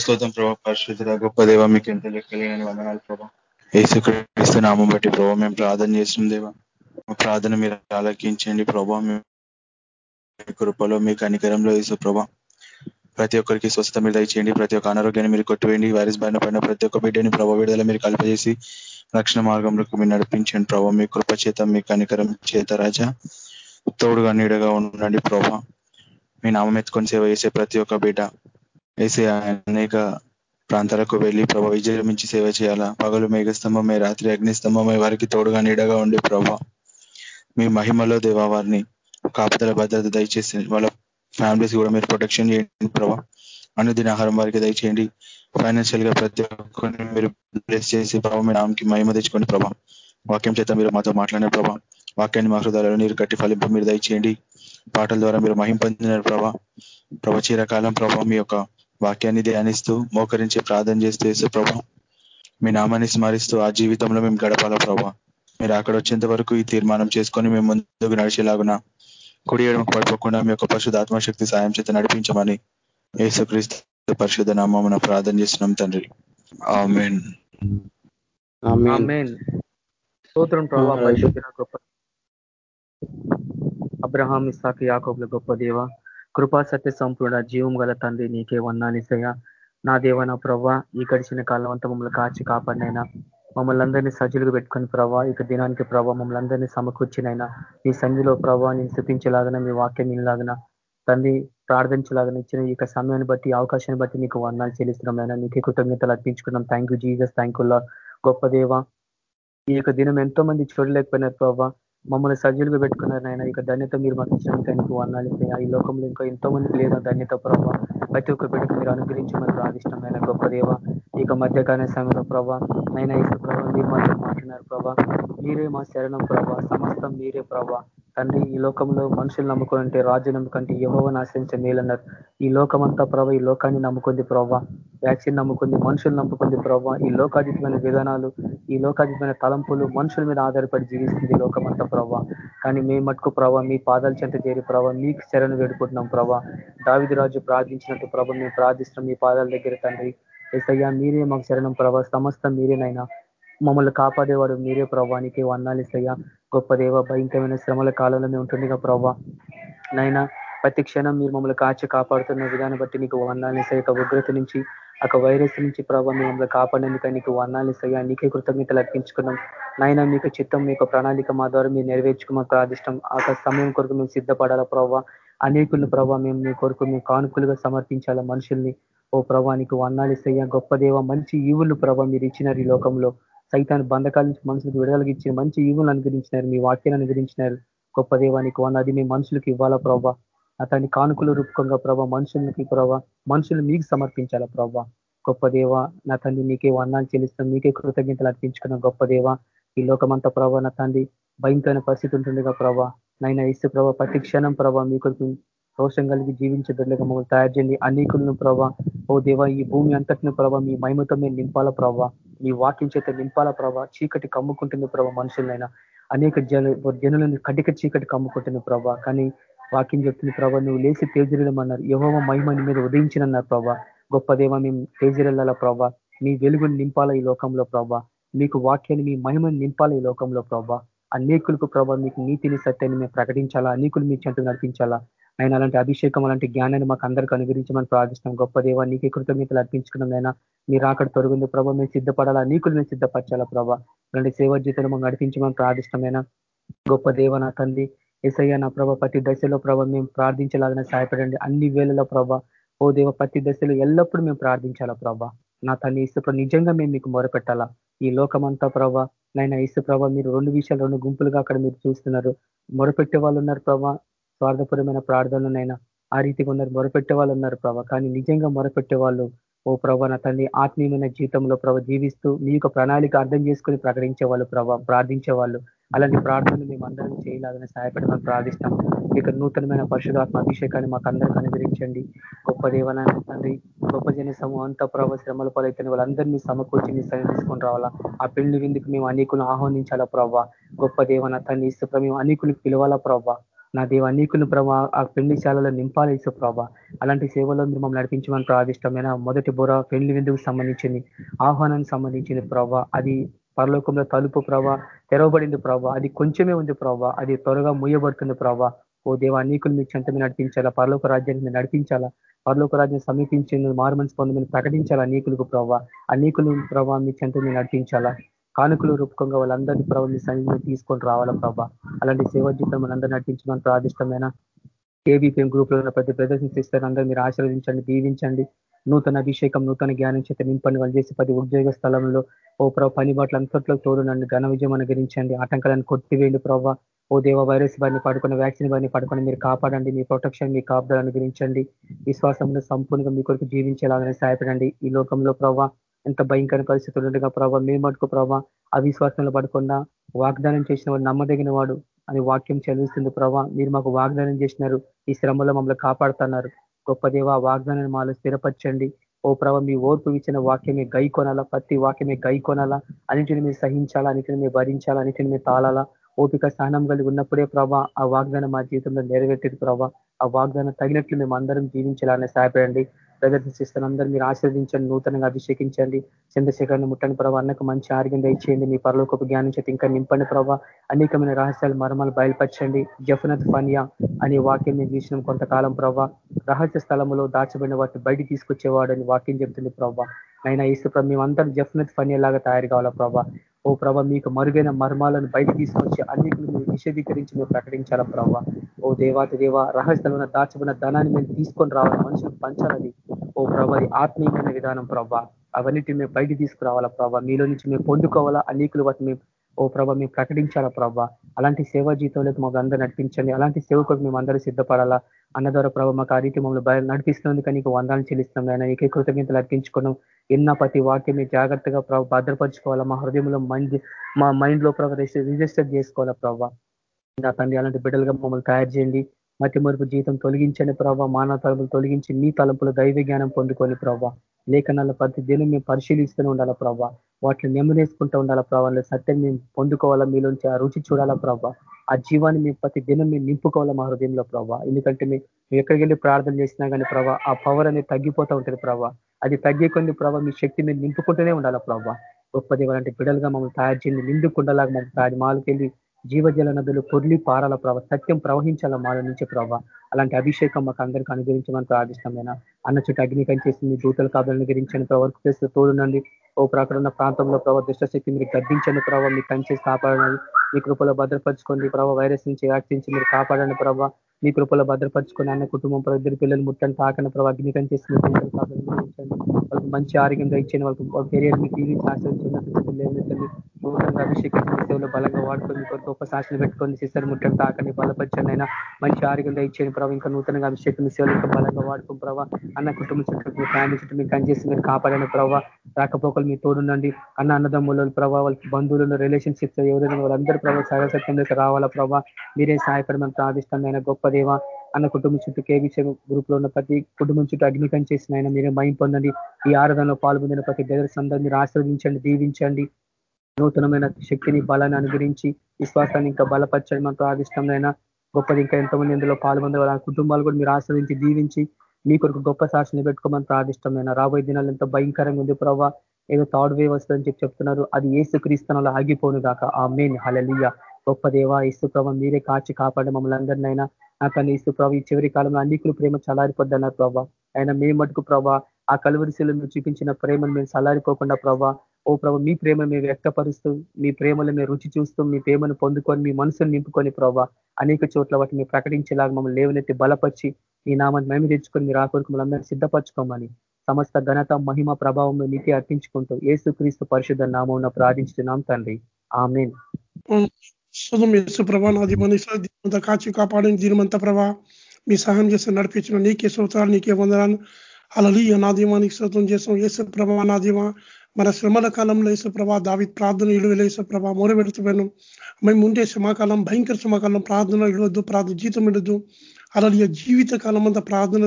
D: స్తోత్రం ప్రభావ పరిశుద్ధ గొప్ప దేవ మీకు ఎంత లెక్కలేని వందనాలు ప్రభావ ఏసుక్రీస్తు నామం బట్టి ప్రభావ మేము ప్రార్థన చేస్తున్నాం దేవా. మా ప్రార్థన మీరు ఆలకించండి ప్రభావ మీ కృపలో మీ కనికరంలో వేసు ప్రభా. ప్రతి ఒక్కరికి స్వస్థత మీరు దయచేయండి ప్రతి ఒక్క అనారోగ్యాన్ని మీరు కొట్టివేయండి వైరస్ బారిన పడిన ప్రతి ఒక్క బిడ్డని ప్రభావ విడుదల మీరు కల్పజేసి రక్షణ మార్గంలోకి మీరు నడిపించండి ప్రభావ మీ కృప చేత మీ కనికరం చేత రాజా తోడుగా నీడగా ఉండండి ప్రభా. మీ నామం ఎత్తుకొని సేవ చేసే ప్రతి ఒక్క బిడ్డ వేసే అనేక ప్రాంతాలకు వెళ్ళి ప్రభా విజృంభించి సేవ చేయాలా? పగలు మేఘస్తంభమే రాత్రి అగ్నిస్తంభమే వారికి తోడుగా నీడగా ఉండి ప్రభా. మీ మహిమలో దేవా వారిని కాపుదల భద్రత దయచేసి వాళ్ళ ఫ్యామిలీస్ కూడా మీరు ప్రొటెక్షన్ చేయండి ప్రభా. అనుదిన ఆహారం వారికి దయచేయండి. ఫైనాన్షియల్గా ప్రతి ఒక్కరిని మీరు బ్లెస్ చేసి ప్రభావ మీ నామకి మహిమ తెచ్చుకోండి ప్రభా. వాక్యం చేత మీరు మాతో మాట్లాడిన ప్రభా. వాక్యాన్ని మా హృదయాలలో నీరు కట్టి ఫలింపు మీరు దయచేయండి. పాటల ద్వారా మీరు మహిం పొందినారు ప్రభా. ప్రభా చీరకాలం ప్రభా మీ యొక్క వాక్యాన్ని ధ్యానిస్తూ మోకరించి ప్రార్థన చేస్తూ వేసే ప్రభా మీ నామాన్ని స్మరిస్తూ ఆ జీవితంలో మేము గడపాలా ప్రభా. మీరు అక్కడ వచ్చేంత వరకు ఈ తీర్మానం చేసుకొని మేము ముందుకు నడిచేలాగున కుడి ఎడమకు పడిపోకుండా మీ యొక్క పరిశుద్ధ ఆత్మశక్తి సాయం చేత నడిపించమని యేసుక్రీస్తు పరిశుద్ధ నామమున ప్రార్థన చేస్తున్నాం తండ్రి. ఆమెన్.
A: స్తోత్రం ప్రభావ పరిశుద్ధ గొప్ప అబ్రహాం యాకోబుల గొప్ప దేవ కృపా సత్య సంపూర్ణ జీవం గల తండ్రి నీకే వన్నాలిసయ్యా నా దేవ నా ప్రభా ఈ గడిచిన కాలం అంతా మమ్మల్ని కాచి కాపాడినైనా. మమ్మల్ని అందరినీ సజ్జులుగా పెట్టుకుని ప్రభా ఇక దినానికి ప్రభావ మమ్మల్ని అందరినీ సమకూర్చినైనా. మీ సంధిలో ప్రభావ నేను స్థుతించలాగన మీ వాక్యం వినలాగన. తండ్రి ప్రార్థించలాగన ఇచ్చిన ఈ సమయాన్ని బట్టి అవకాశాన్ని బట్టి నీకు వర్ణాలు చెల్లిస్తున్నామైనా నీకే కృతజ్ఞతలు అర్పించుకున్నాం. థ్యాంక్ యూ జీజస్ థ్యాంక్ గొప్ప దేవ ఈ యొక్క దినం ఎంతో మంది చూడలేకపోయినారు ప్రభావ మమ్మల్ని సజీలుగా పెట్టుకున్నారు నాయన. ఇక ధన్యత మీరు మాకు ఇచ్చినందుకు నీకు వర్ణాలు ఈ లోకంలో ఇంకా ఎంతో మందికి లేదా ధన్యత ప్రభావ ప్రతి ఒక్క బిడ్డకు మీరు అనుగ్రహించమని ప్రార్థిష్టమైన గొప్ప దేవ ఇక మధ్యకాల సమయంలో ప్రభా నైనా ఇసు ప్రభావ మీరు మాతో మాట్లాడినారు ప్రభా. మీరే మా శరణం ప్రభా. సమస్తం మీరే ప్రభా. తండ్రి ఈ లోకంలో మనుషులు నమ్ముకుంటే రాజు నమ్ముకుంటే ఎవరు ఆశ్రయించే మేలన్నారు. ఈ లోకమంతా ప్రభావ ఈ లోకాన్ని నమ్ముకుంది ప్రభావ వ్యాక్సిన్ నమ్ముకుంది మనుషులు నమ్ముకుంది ప్రభావ ఈ లోకాతీతమైన విధానాలు ఈ లోకాతీతమైన తలంపులు మనుషుల మీద ఆధారపడి జీవిస్తుంది లోకమంతా ప్రభావ కానీ మీ మటుకు ప్రభావ మీ పాదాల చెంత చేరి ప్రభావ మీకు శరణు వేడుకుంటున్నాం ప్రభావ దావిది రాజు ప్రార్థించినట్టు ప్రభావ మేము ప్రార్థిస్తున్నాం మీ పాదాల దగ్గర తండ్రి. ఎస్ఐయా మీరే మాకు శరణం ప్రభా. సమస్త మీరేనైనా మమ్మల్ని కాపాడేవాడు మీరే ప్రభానికి వన్నాలిసయ్యా గొప్ప దేవ భయంకరమైన శ్రమల కాలంలో మేము ఉంటుండగా ప్రభా నైనా ప్రతి క్షణం మీరు మమ్మల్ని కాచి కాపాడుతున్న విధానం బట్టి నీకు వందాలిసయ్య ఒక ఉగ్రత నుంచి ఒక వైరస్ నుంచి ప్రభావ మమ్మల్ని కాపాడేందుకు నీకు వందాలిసయ్యా నీకే కృతజ్ఞతలు అర్పించుకున్నాం నైనా మీకు చిత్తం మీకు ప్రణాళిక మా ద్వారా మీరు నెరవేర్చుకోమని ప్రార్థిష్టం ఆ సమయం కొరకు మేము సిద్ధపడాలా ప్రభావ అనేకులను ప్రభావ మేము మీ కొరకు మేము కానుకలుగా సమర్పించాలా మనుషుల్ని? ఓ ప్రభానికి వందాలిసయ్యా గొప్ప దేవ మంచి ఈవులు ప్రభావ మీరు ఇచ్చినారు ఈ లోకంలో. సైతాన్ని బంధకాల నుంచి మనుషులకు విడుదలకి ఇచ్చిన మంచి ఈవులు అనుగ్రహించినారు మీ వాక్యాన్ని అనుగ్రహించినారు. గొప్ప దేవానికి వన్ అది మీ మనుషులకు ఇవ్వాలా ప్రభా? అతని కానుకల రూపకంగా ప్రభావ మనుషులకి ప్రభావ మనుషులు మీకు సమర్పించాలా ప్రభావ గొప్ప దేవ నా తండ్రి నీకే వర్ణాలు చెల్లిస్తాం మీకే కృతజ్ఞతలు అర్పించుకున్న. గొప్ప దేవ ఈ లోకమంతా ప్రభావ నా తండ్రి భయంకరమైన పరిస్థితి ఉంటుందిగా ప్రభా. నైనా ఇస్తే ప్రభా ప్రతి క్షణం ప్రభా మీ కొరకు రోషం కలిగి జీవించబడలేక మమ్మల్ని తయారు చేయండి. అనేకులను ప్రభా ఓ దేవ ఈ భూమి అంతటిని ప్రభా మీ మహిమతో మేము నింపాల ప్రభావ నీ వాక్యం చేత నింపాల ప్రభావ చీకటి కమ్ముకుంటుంది ప్రభావ మనుషులైనా అనేక జన జనులను కటిక చీకటి కమ్ముకుంటుంది ప్రభావ కానీ వాక్యం చెప్తుంది ప్రభా నువ్వు లేచి తేజరిలమన్నారు యహోవ మహిమ మీద ఉదయించినన్నారు ప్రభా. గొప్ప దేవ మేము తేజరిల్లాల ప్రభా. నీ వెలుగుని నింపాల ఈ లోకంలో ప్రభా. మీకు వాక్యాన్ని మీ మహిమని నింపాల ఈ లోకంలో ప్రభా. అనేకులకు ప్రభా మీకు నీతిని సత్యాన్ని మేము ప్రకటించాలా? అనేకులు మీ చెంత నడిపించాలా? ఆయన అలాంటి అభిషేకం అలాంటి జ్ఞానాన్ని మాకు అందరికీ అనుగ్రహించమని ప్రార్థిస్తాం గొప్ప దేవ నీకే కృతజ్ఞతలు అర్పించుకున్నాం అయినా మీరు అక్కడ తొలగింది ప్రభావ మేము సిద్ధపడాలా నీకులు మేము సిద్ధపరచాలా ప్రభావ అలాంటి సేవా జీవితంలో మాకు నడిపించమని ప్రార్థిష్టమైన గొప్ప దేవ నా తండ్రి ఎసయ్య నా ప్రభ ప్రతి దశలో ప్రభ మేము ప్రార్థించలాగానే సహాయపడండి. అన్ని వేళలో ప్రభ ఓ దేవ ప్రతి దశలో ఎల్లప్పుడూ మేము ప్రార్థించాలా ప్రభ. నా తల్లి ఇసుప్రభ నిజంగా మేము మీకు మొరపెట్టాలా. ఈ లోకమంతా ప్రభ నైనా ఇసు ప్రభా మీరు రెండు విషయాలు రెండు గుంపులుగా అక్కడ మీరు చూస్తున్నారు. మొరపెట్టే వాళ్ళు ఉన్నారు ప్రభా. స్వార్థపరమైన ప్రార్థనలనైనా ఆ రీతిగా ఉన్నారు. మొరపెట్టే వాళ్ళు ఉన్నారు ప్రభా. కానీ నిజంగా మొరపెట్టే వాళ్ళు ఓ ప్రభా నా తల్లి ఆత్మీయమైన జీవితంలో ప్రభ జీవిస్తూ మీ యొక్క ప్రణాళిక అర్థం చేసుకుని ప్రకటించే వాళ్ళు ప్రభ ప్రార్థించే వాళ్ళు. అలాంటి ప్రార్థనలు మేము అందరం చేయలాగానే సహాయపడమని ప్రార్థిస్తాం. ఇక నూతనమైన పరిశుధాత్మ అభిషేకాన్ని మాకు అందరికీ అనుగ్రహించండి. గొప్ప దేవనాన్ని తండ్రి గొప్ప జన సమూహంతో అంతా ప్రభావ శ్రమల పాలైతే వాళ్ళందరినీ సమకూర్చి మీ సరి తీసుకొని రావాలా? ఆ పెళ్ళి విందుకు మేము అనేకులు ఆహ్వానించాలా ప్రభావ గొప్ప దేవన తండ్రి ఇస్తు మేము అనేకులకు పిలవాలా ప్రభావ నా దేవ అనేకులు ప్రభా ఆ పెళ్ళి శాలలో నింపాలి ఇసు ప్రభా. అలాంటి సేవలో మీరు మమ్మల్ని నడిపించమని ప్రాదిష్టమైన మొదటి బుర పెళ్ళి విందుకు సంబంధించింది ఆహ్వానానికి సంబంధించింది ప్రభా. అది పరలోకంలో తలుపు ప్రభా తెరవబడింది ప్రభా. అది కొంచెమే ఉంది ప్రభా. అది త్వరగా ముయ్యబడుతుంది ప్రభా. ఓ దేవ అనేకులు మీకు చెంత మీద నడిపించాలా? పరలోక రాజ్యాన్ని మీరు నడిపించాలా? పరలోక రాజ్యం సమీపించింది మారుమనిసి పొందమని ప్రకటించాలా అనేకులకు ప్రభావ అనేకులు ప్రభావ మీ చెంత మీద నడిపించాలా? కానుకలు రూపకంగా వాళ్ళందరినీ ప్రభావ మీ సన్నిధిని తీసుకొని రావాలా ప్రభా? అలాంటి సేవా జీవితం మనందరూ నటించమని ప్రాదిష్టమైన ఏబీపీఎం గ్రూప్లో ఉన్న ప్రతి ప్రదర్శన అందరూ మీరు ఆశీర్వదించండి దీవించండి. నూతన అభిషేకం నూతన జ్ఞానం చేత నింపని వాళ్ళు చేసి ప్రతి ఉద్యోగ స్థలంలో ఓ ప్రభావ పని బాట్లు అంతట్లో తోడునండి ఘన విజయం అనుగరించండి ఆటంకాలను కొట్టివేయండి ప్రభావ ఓ దేవ వైరస్ బారిని పడుకున్న వ్యాక్సిన్ బారిని పడుకొని మీరు కాపాడండి. మీ ప్రొటెక్షన్ మీ కాపుదలు అనుగ్రహించండి. విశ్వాసంలో సంపూర్ణంగా మీ కొరకు జీవించేలాగానే సహాయపడండి. ఈ లోకంలో ప్రభావ ఎంత భయంకర పరిస్థితులు ఉండగా ప్రభావ మేము మటుకు ప్రభావ అవిశ్వాసంలో పడకుండా వాగ్దానం చేసిన వాడు నమ్మదగిన వాడు అని వాక్యం చదివిస్తుంది ప్రభావ మీరు మాకు వాగ్దానం చేసినారు. ఈ శ్రమలో మమ్మల్ని కాపాడుతున్నారు. గొప్ప దేవ వాగ్దానాన్ని మాలో స్థిరపరచండి. ఓ ప్రభావ మీ ఓర్పు ఇచ్చిన వాక్యమే గై కొనాలా ప్రతి వాక్యమే గై కొనాలా అన్నింటిని మీరు సహించాలా? అన్నింటిని మీరు భరించాలా? అన్నింటిని మీరు తాళాలా? ఓపిక సహనం కలిగి ఉన్నప్పుడే ప్రభా ఆ వాగ్దానం మా జీవితంలో నెరవేర్చేది ప్రభా. ఆ వాగ్దానం తగినట్లు మేము అందరం జీవించాలని సహాయపడండి. ప్రదర్శిస్తున్న అందరూ మీరు ఆశీర్వదించండి నూతనంగా అభిషేకించండి. చంద్రశేఖరాన్ని ముట్టని ప్రభావ అన్నకు మంచి ఆరోగ్యం దయచేయండి. మీ పరలోకపు జ్ఞానం చేతి ఇంకా నింపండి ప్రభావ అనేకమైన రహస్యాలు మర్మాలు బయలుపరచండి. జఫనత్ ఫనియా అనే వాక్యం మేము చూసినాం కొంతకాలం ప్రభావ రహస్య స్థలంలో దాచబడిన వాటిని బయట తీసుకొచ్చేవాడు అని వాక్యం చెప్తుంది ప్రభావ అయినా ఇసు మేమందరం జఫనత్ ఫనియా లాగా తయారు కావాలా ప్రభావ ఓ ప్రభ మీకు మరుగైన మర్మాలను బయట తీసుకొచ్చి అన్నిటిని మీరు నిషేధీకరించి మీరు ప్రకటించాలా ప్రభావ ఓ దేవాతి దేవ రహస్యంలో దాచబడిన ధనాన్ని మేము తీసుకొని రావాలి? మనుషులు పంచాలని ఓ ప్రభ ఆత్మీయమైన విధానం ప్రభా అవన్నిటి మేము బయట తీసుకురావాలా ప్రభా మీలో నుంచి మేము పొందుకోవాలా అనేకులు వాటిని ఓ ప్రభ మేము ప్రకటించాలా ప్రభా అలాంటి సేవా జీవితంలోకి మాకు అందరూ నడిపించండి అలాంటి సేవకు మేము అందరూ సిద్ధపడాలా అన్న ద్వారా ప్రభావ మాకు ఆ రీతి మమ్మల్ని బయలు నడిపిస్తున్నందుకు నీకు వందాలు చెల్లిస్తున్నాం ఆయన నీకే కృతజ్ఞతలు అర్పించుకున్నాం. ఎన్న ప్రతి వాక్యం జాగ్రత్తగా ప్రభావ భద్రపరచుకోవాలా మా హృదయంలో మైండ్ మా మైండ్లో ప్రభావ రిజిస్టర్ చేసుకోవాలా ప్రభావ నా తండ్రి అలాంటి బిడ్డలుగా మమ్మల్ని తయారు చేయండి. మట్టి మరుపు జీవితం తొలగించండి ప్రభావ మానవ తలుపులు తొలగించి మీ తలుపులు దైవ జ్ఞానం పొందుకొని ప్రభావ లేఖనాల ప్రతి దినం మేము పరిశీలిస్తూనే ఉండాలా ప్రభావ వాటిని నెమ్మనేసుకుంటూ ఉండాలా ప్రభావ సత్యం మేము పొందుకోవాలా మీలోంచి ఆ రుచి చూడాలా ప్రభావ ఆ జీవాన్ని మేము ప్రతి దినం మేము నింపుకోవాలా మా హృదయంలో ప్రభావ ఎందుకంటే మేము ఎక్కడికి వెళ్ళి ప్రార్థన చేసినా కానీ ప్రభావ ఆ పవర్ అనేది తగ్గిపోతూ ఉంటుంది ప్రభావ అది తగ్గే కొన్ని ప్రభావ మీ శక్తి మీరు నింపుకుంటూనే ఉండాలా ప్రభావ గొప్ప దేవాలంటే బిడలుగా మమ్మల్ని తయారు చేయండి. నిండుకుండలాగా మమ్మల్ని తయారు మాలకెళ్ళి జీవజల నదులు పొర్లి పారాల ప్రభావ సత్యం ప్రవహించాల మాల నుంచి ప్రభావ అలాంటి అభిషేకం మాకు అందరికీ అనుగ్రహించమని ప్రార్థిష్టమైన అన్న చుట్టూ అగ్నికం చేసి మీ దూతల కాపులను గురించని ప్రవర్కు చేస్తూ తోడునండి ఓ ప్రకటన ప్రాంతంలో ప్రభావ దుష్టశక్తి మీరు గద్దించండి ప్రభావ మీ కంచేసి కాపాడండి. మీ కృపలో భద్రపరచుకోండి ప్రభావ వైరస్ నుంచి వ్యాక్సించి మీరు కాపాడండి ప్రభావ మీ కృపలో భద్రపరచుకొని అన్న కుటుంబం ఇద్దరు పిల్లలు ముట్టని తాకని ప్రభావ అగ్నికం చేసి వాళ్ళకి మంచి ఆరోగ్యం ఇచ్చిన వాళ్ళకి కెరియర్ మీ టీవీ ఆశ్రయించి నూతనంగా అభిషేకించిన సేవలో బలంగా వాడుకొని గొప్ప సాక్షులు పెట్టుకొని సిస్టర్ ముట్టం తాకని బలపరచండి అయినా మంచి ఆరోగ్యంగా ఇచ్చేయండి ప్రభావ ఇంకా నూతనంగా అభిషేకం సేవలు ఇంకా బలంగా వాడుకుని ప్రభావ అన్న కుటుంబ చుట్టూ మీ ఫ్యామిలీ చుట్టూ మీకు కనిచేసి మీరు కాపాడని ప్రభావ రాకపోకలు మీ తోడుండండి. అన్న అన్నదమ్ముల ప్రభావ వాళ్ళ బంధువులను రిలేషన్షిప్స్ ఎవరైనా వాళ్ళందరూ ప్రభావ సర్వసత్యంలోకి రావాలా ప్రభావ మీరే సహాయపడమని ప్రార్థిస్తాం గొప్ప దేవ. అన్న కుటుంబం చుట్టూ కేవీసీ గ్రూప్లో ఉన్న ప్రతి కుటుంబం చుట్టూ అగ్నికం చేసిన ఆయన మీరే మైం పొందండి. ఈ ఆరాధనలో పాల్గొందిన ప్రతి బ్రదర్స్ అందరూ మీరు ఆశ్రవదించండి దీవించండి. నూతనమైన శక్తిని బలాన్ని అనుగ్రహించి విశ్వాసాన్ని ఇంకా బలపరచడం మాకు ఆదిష్టంలో గొప్పది. ఇంకా ఎంతోమంది ఇందులో పాల్గొందే వాళ్ళ కుటుంబాలు కూడా మీరు ఆశ్రదించి దీవించి మీ కొరకు గొప్ప సాక్షిని పెట్టుకోమని ప్రార్థిష్టమైన రాబోయే దినాలు ఎంతో భయంకరంగా ఉంది ప్రభావ ఏదో థర్డ్ వేవ్ వస్తుందని చెప్పి చెప్తున్నారు. అది ఏసు క్రీస్తునంలో ఆగిపోను గాక. ఆ మెయిన్ హలలియ గొప్ప దేవ ఇసు ప్రభ మీరే కాచి కాపాడి మమ్మల్ని అందరినైనా. కానీ ఇసు ప్రభావ ఈ చివరి కాలంలో అన్నికులు ప్రేమ చలారిపోద్దన్నారు ప్రభావ ఆయన మేము మటుకు ప్రభావ ఆ కలువరిశీలు మీరు చూపించిన ప్రేమను మేము చల్లారిపోకుండా ప్రభావ ఓ ప్రభావ మీ ప్రేమ మేము వ్యక్తపరుస్తూ మీ ప్రేమలో మేము రుచి చూస్తూ మీ ప్రేమను పొందుకొని మీ మనసును నింపుకొని ప్రభావ అనేక చోట్ల వాటిని ప్రకటించేలాగా మమ్మల్ని లేవనెత్తి బలపరిచి ఈ నామాన్ని మేము తెచ్చుకొని మీరు ఆకొరకు మమ్మల్ని సిద్ధపరచుకోమని సమస్త ఘనత మహిమ ప్రభావం నీతి అర్పించుకుంటూ ఏసు క్రీస్తు పరిశుద్ధ నామం ప్రార్థించుతున్నాం తండ్రి. ఆమెన్.
C: శుధం యేసు ప్రభా నాది మనీసంతా కాచి కాపాడిన దీనిమంతా ప్రభా మీ సహాయం చేసి నడిపించిన నీకే సూత్రాలు నీకే వందనాలు. అలలి నా దీవానికి శ్రోతం చేసాం యేసు ప్రభా నా దీవా మన శ్రమల కాలంలో యేసు ప్రభా దావి ప్రార్థన ఇలువలు యేసు ప్రభా మొరబెడుతున్నాను మేము ఉండే శ్రమకాలం భయంకర శ్రమకాలం ప్రార్థన ఇడవద్దు ప్రార్థన జీతం ఇడద్దు అలలియ జీవిత కాలం అంతా ప్రార్థన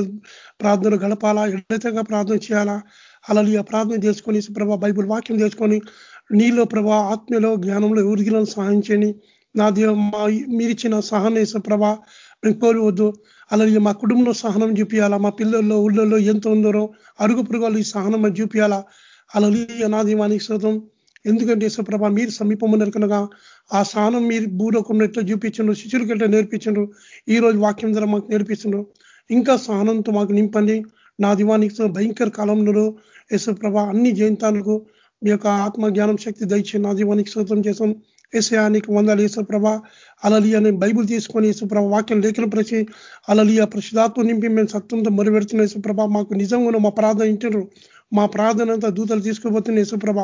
C: ప్రార్థన గడపాలా ఎడతంగా ప్రార్థన చేయాలా? అలలియ ప్రార్థన చేసుకొని ప్రభా బైబుల్ వాక్యం చేసుకొని నీలో ప్రభా ఆత్మీయలో జ్ఞానంలో ఊరిగిలను సహాయం చేయని నా దేవ మా మీరిచ్చిన సహన ప్రభా మేము కోరవద్దు. అలాగే మా కుటుంబంలో సహనం చూపించాలా మా పిల్లల్లో ఊళ్ళల్లో ఎంత ఉందరో అరుగు పురుగులు ఈ సహనం చూపించాలా అలాగే నా దీవానికి శోతం ఎందుకంటే యశ్వ్రభ మీరు సమీపమున్నారు కనుక ఆ స్థానం మీరు బూరకుండా చూపించండు శిష్యులకి ఎట్లా నేర్పించండు ఈ రోజు వాక్యం ద్వారా మాకు నేర్పిస్తుండ్రు. ఇంకా సహనంతో మాకు నింపండి. నా దివానికి భయంకర కాలంలో యశ్వ్రభ అన్ని జయంతాలకు మీ యొక్క ఆత్మ జ్ఞానం శక్తి దయచి నా దీవానికి శోతం చేసాం ఏసయానికి వందాలు యేసుప్రభ అలలియ అనే బైబుల్ తీసుకొని యేసుప్రభ వాక్యం లేఖలు ప్రచి అలలియ ప్రసిద్ధాత్వం నింపి మేము సత్వంతో మొరబెడుతున్న యేసుప్రభ మాకు నిజంగా మా ప్రార్థన ఇంటారు మా ప్రార్థన అంతా దూతలు తీసుకుపోతున్న యేసుప్రభ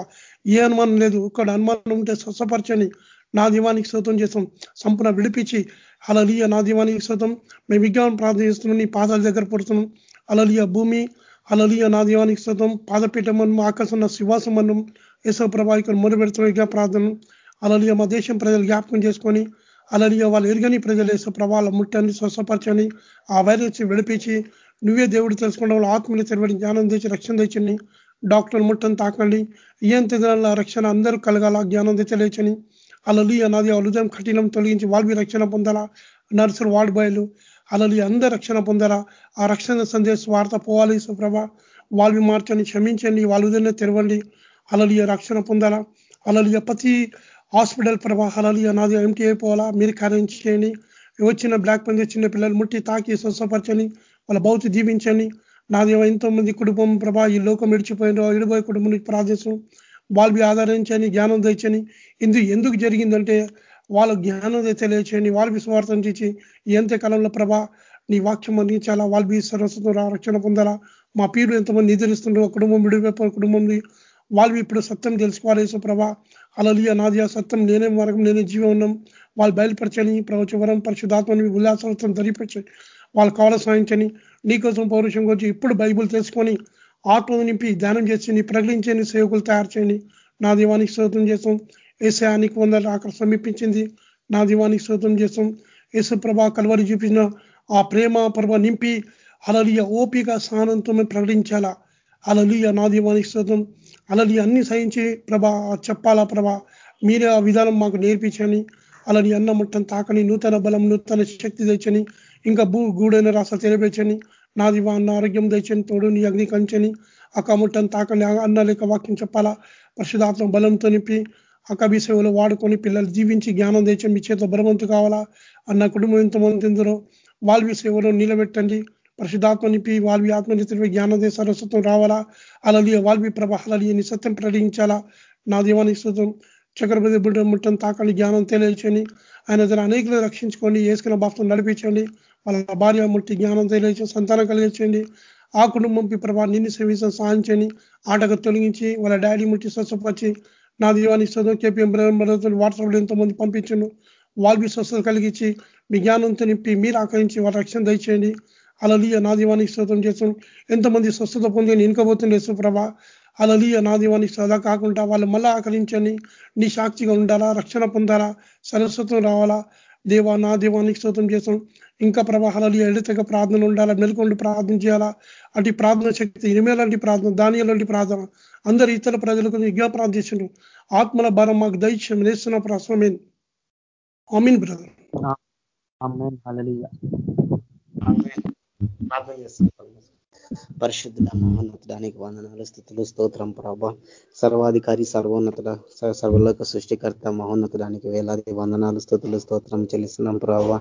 C: ఏ అనుమానం లేదు. ఒక్కడ అనుమానం ఉంటే స్వస్థపరచని నా దీవానికి శోతం చేస్తాం. సంపూర్ణ విడిపించి. అలలియ నా దీవానికి శోతం మేము విజ్ఞానం ప్రార్థన చేస్తున్నాం నీ పాదాల దగ్గర పడుతున్నాం అలలియ భూమి. అలలియ నా దీవానికి శోతం పాదపీఠమనం ఆకర్షణ శివాసమనం యేసో ప్రభా ఇక్కడ మొదలుపెడుతున్న ప్రార్థన అలలియ మా దేశం ప్రజలు జ్ఞాపకం చేసుకొని అలలియ వాళ్ళు ఎరుగని ప్రజలు వేసే ప్రభావాల ముట్టని స్వస్థపరచని ఆ వైరస్ విడిపించి నువ్వే దేవుడు తెలుసుకున్న వాళ్ళు ఆత్మని తెరవడి జ్ఞానం తెచ్చి రక్షణ తెచ్చని డాక్టర్ ముట్టని తాకండి. ఏం తెగల రక్షణ అందరూ కలగాల? జ్ఞానం తెచ్చలేచని అలలియ అన్నది అలుదయం కఠినం తొలగించి వాళ్ళు రక్షణ పొందాలా? నర్సులు వార్డ్ బాయ్లు. అలలి అందరు రక్షణ పొందాలా? ఆ రక్షణ సందేశ వార్త పోవాలి సుప్రభ. వాళ్ళు మార్చండి క్షమించండి వాళ్ళ తెరవండి. అలలియ రక్షణ పొందాలా? అలలియ ప్రతి హాస్పిటల్ ప్రభా అలలియ నాది ఎంటీ అయిపోవాలా మీరు కార్యం చేయండి. వచ్చిన బ్లాక్ పని చిన్న పిల్లలు ముట్టి తాకి స్వస్థపరచని. వాళ్ళ భౌతి దీవించండి నాది ఎంతో మంది కుటుంబం ప్రభా ఈ లోకం విడిచిపోయిన ఇడిపోయే కుటుంబానికి ప్రార్థించం వాళ్ళు ఆదరించని జ్ఞానం తెచ్చని ఇందు ఎందుకు జరిగిందంటే వాళ్ళ జ్ఞానం తెలియచేయండి. వాళ్ళు స్వార్థం చేసి ఎంత కాలంలో ప్రభా నీ వాక్యం అందించాలా వాళ్ళు సరస్వతం రక్షణ పొందాలా. మా పీరు ఎంతమంది నిద్రిస్తుండ్రో కుటుంబం విడిపోయిన కుటుంబం వాళ్ళు ఇప్పుడు సత్యం తెలుసుకోవాలి ప్రభా. అలలియ నాదియా సత్యం. నేనే మార్గం నేనే జీవం ఉన్నాం. వాళ్ళు బయలుపరచని ప్రవచవరం పరిశుధాత్మని ఉల్లాసవత్వం ధరిపించి వాళ్ళు కావాల సాధించని? నీకోసం పౌరుషం వచ్చి ఇప్పుడు బైబుల్ తెలుసుకొని ఆత్మను నింపి ధ్యానం చేసి నీ ప్రకటించని సేవకులు తయారు చేయండి నా దీవానికి శోతం చేస్తాం. ఏసానికి వందలు అక్కడ సమీపించింది. నా దీవానికి శోతం చేస్తాం. యేసు ప్రభా కలవరి చూపించిన ఆ ప్రేమ ప్రభ నింపి అలలియ ఓపిక స్థానంతో మేము ప్రకటించాలా? అలలియ నా దీవానికి శోతం అలలి అన్ని సహించి ప్రభా చెప్పాలా ప్రభా? మీరే ఆ విధానం మాకు నేర్పించని అలాని అన్న ముట్టం తాకని నూతన బలం నూతన శక్తి తెచ్చని ఇంకా భూ గూడైన రాస తెలిపించని నాది అన్న ఆరోగ్యం తెచ్చని తోడు నీ అగ్ని కంచని అక్క ముట్టని తాకని అన్న లేక వాక్యం చెప్పాలా? పరిశుధాత్మ బలంతో నింపి అక్కబి సేవలు వాడుకొని పిల్లలు జీవించి జ్ఞానం తెచ్చి మీ చేత బలవంతు కావాలా? అన్న కుటుంబం ఎంతమంది తిందరో వాళ్ళవి సేవలో నిలబెట్టండి. పరిశుధాత్మ నింపి వాళ్ళవి ఆత్మనిత్య జ్ఞానం సరస్వతం రావాలా? అలలియ వాళ్ళవి ప్రభ అలలియ సత్యం ప్రకటించాలా? నా దేవానికి శుతం చక్రపతి బిడ్డ ముట్టని తాకండి జ్ఞానం తెలియచండి ఆయన తన అనేకలు రక్షించుకోండి ఏసుకున్న బాప్తం నడిపించండి. వాళ్ళ భార్య ముట్టి జ్ఞానం తెలియచండి సంతానం కలిగించండి. ఆ కుటుంబం ప్రభా నిన్ను సేవించడం సాధించండి ఆటకు తొలగించి వాళ్ళ డాడీ ముట్టి స్వచ్ఛపరిచి నా దీవానికి ఇస్తుందో కేపీఎం వాట్సాప్లో ఎంతో మంది పంపించను. వాళ్ళు స్వస్థత కలిగించి మీ జ్ఞానంతో నింపి మీరు ఆకరించి వాళ్ళ రక్షణ దయచేయండి. అలా నా దీవానికి శ్రోతం చేస్తాం ఎంతమంది స్వస్థత పొంది ఇనుకబోతుండే సుప్రభ అలలియ నా దీవానికి సదా కాకుండా వాళ్ళు మళ్ళా ఆకలించని నీ సాక్షిగా ఉండాలా రక్షణ పొందాలా సరస్వతం రావాలా? దేవా నా దీవానికి శ్రోతం చేసాం ఇంకా ప్రభాహాలు ఎడతగా ప్రార్థన ఉండాలా మెలుకొండి ప్రార్థన చేయాలా? అటు ప్రార్థన శక్తి ఇనిమేలాంటి ప్రార్థన దానిలాంటి ప్రార్థన. అందరు ఇతర ప్రజలకు విజ్ఞాపన చేసిండు ఆత్మల భారం మాకు దైత్యం నేస్తున్న ప్రశ్నమేన్ అమీన్ బ్రదర్.
E: ప్రార్థన చేస్తున్నాం పరిశుద్ధుడ మహోన్నతుడానికి వందనాలు స్థుతులు స్తోత్రం ప్రభ. సర్వాధికారి సర్వోన్నతుడ సర్వలోక సృష్టికర్త మహోన్నతుడానికి వేలాది వందనాలు స్థుతులు స్తోత్రం చెల్లిస్తున్నాం ప్రభావ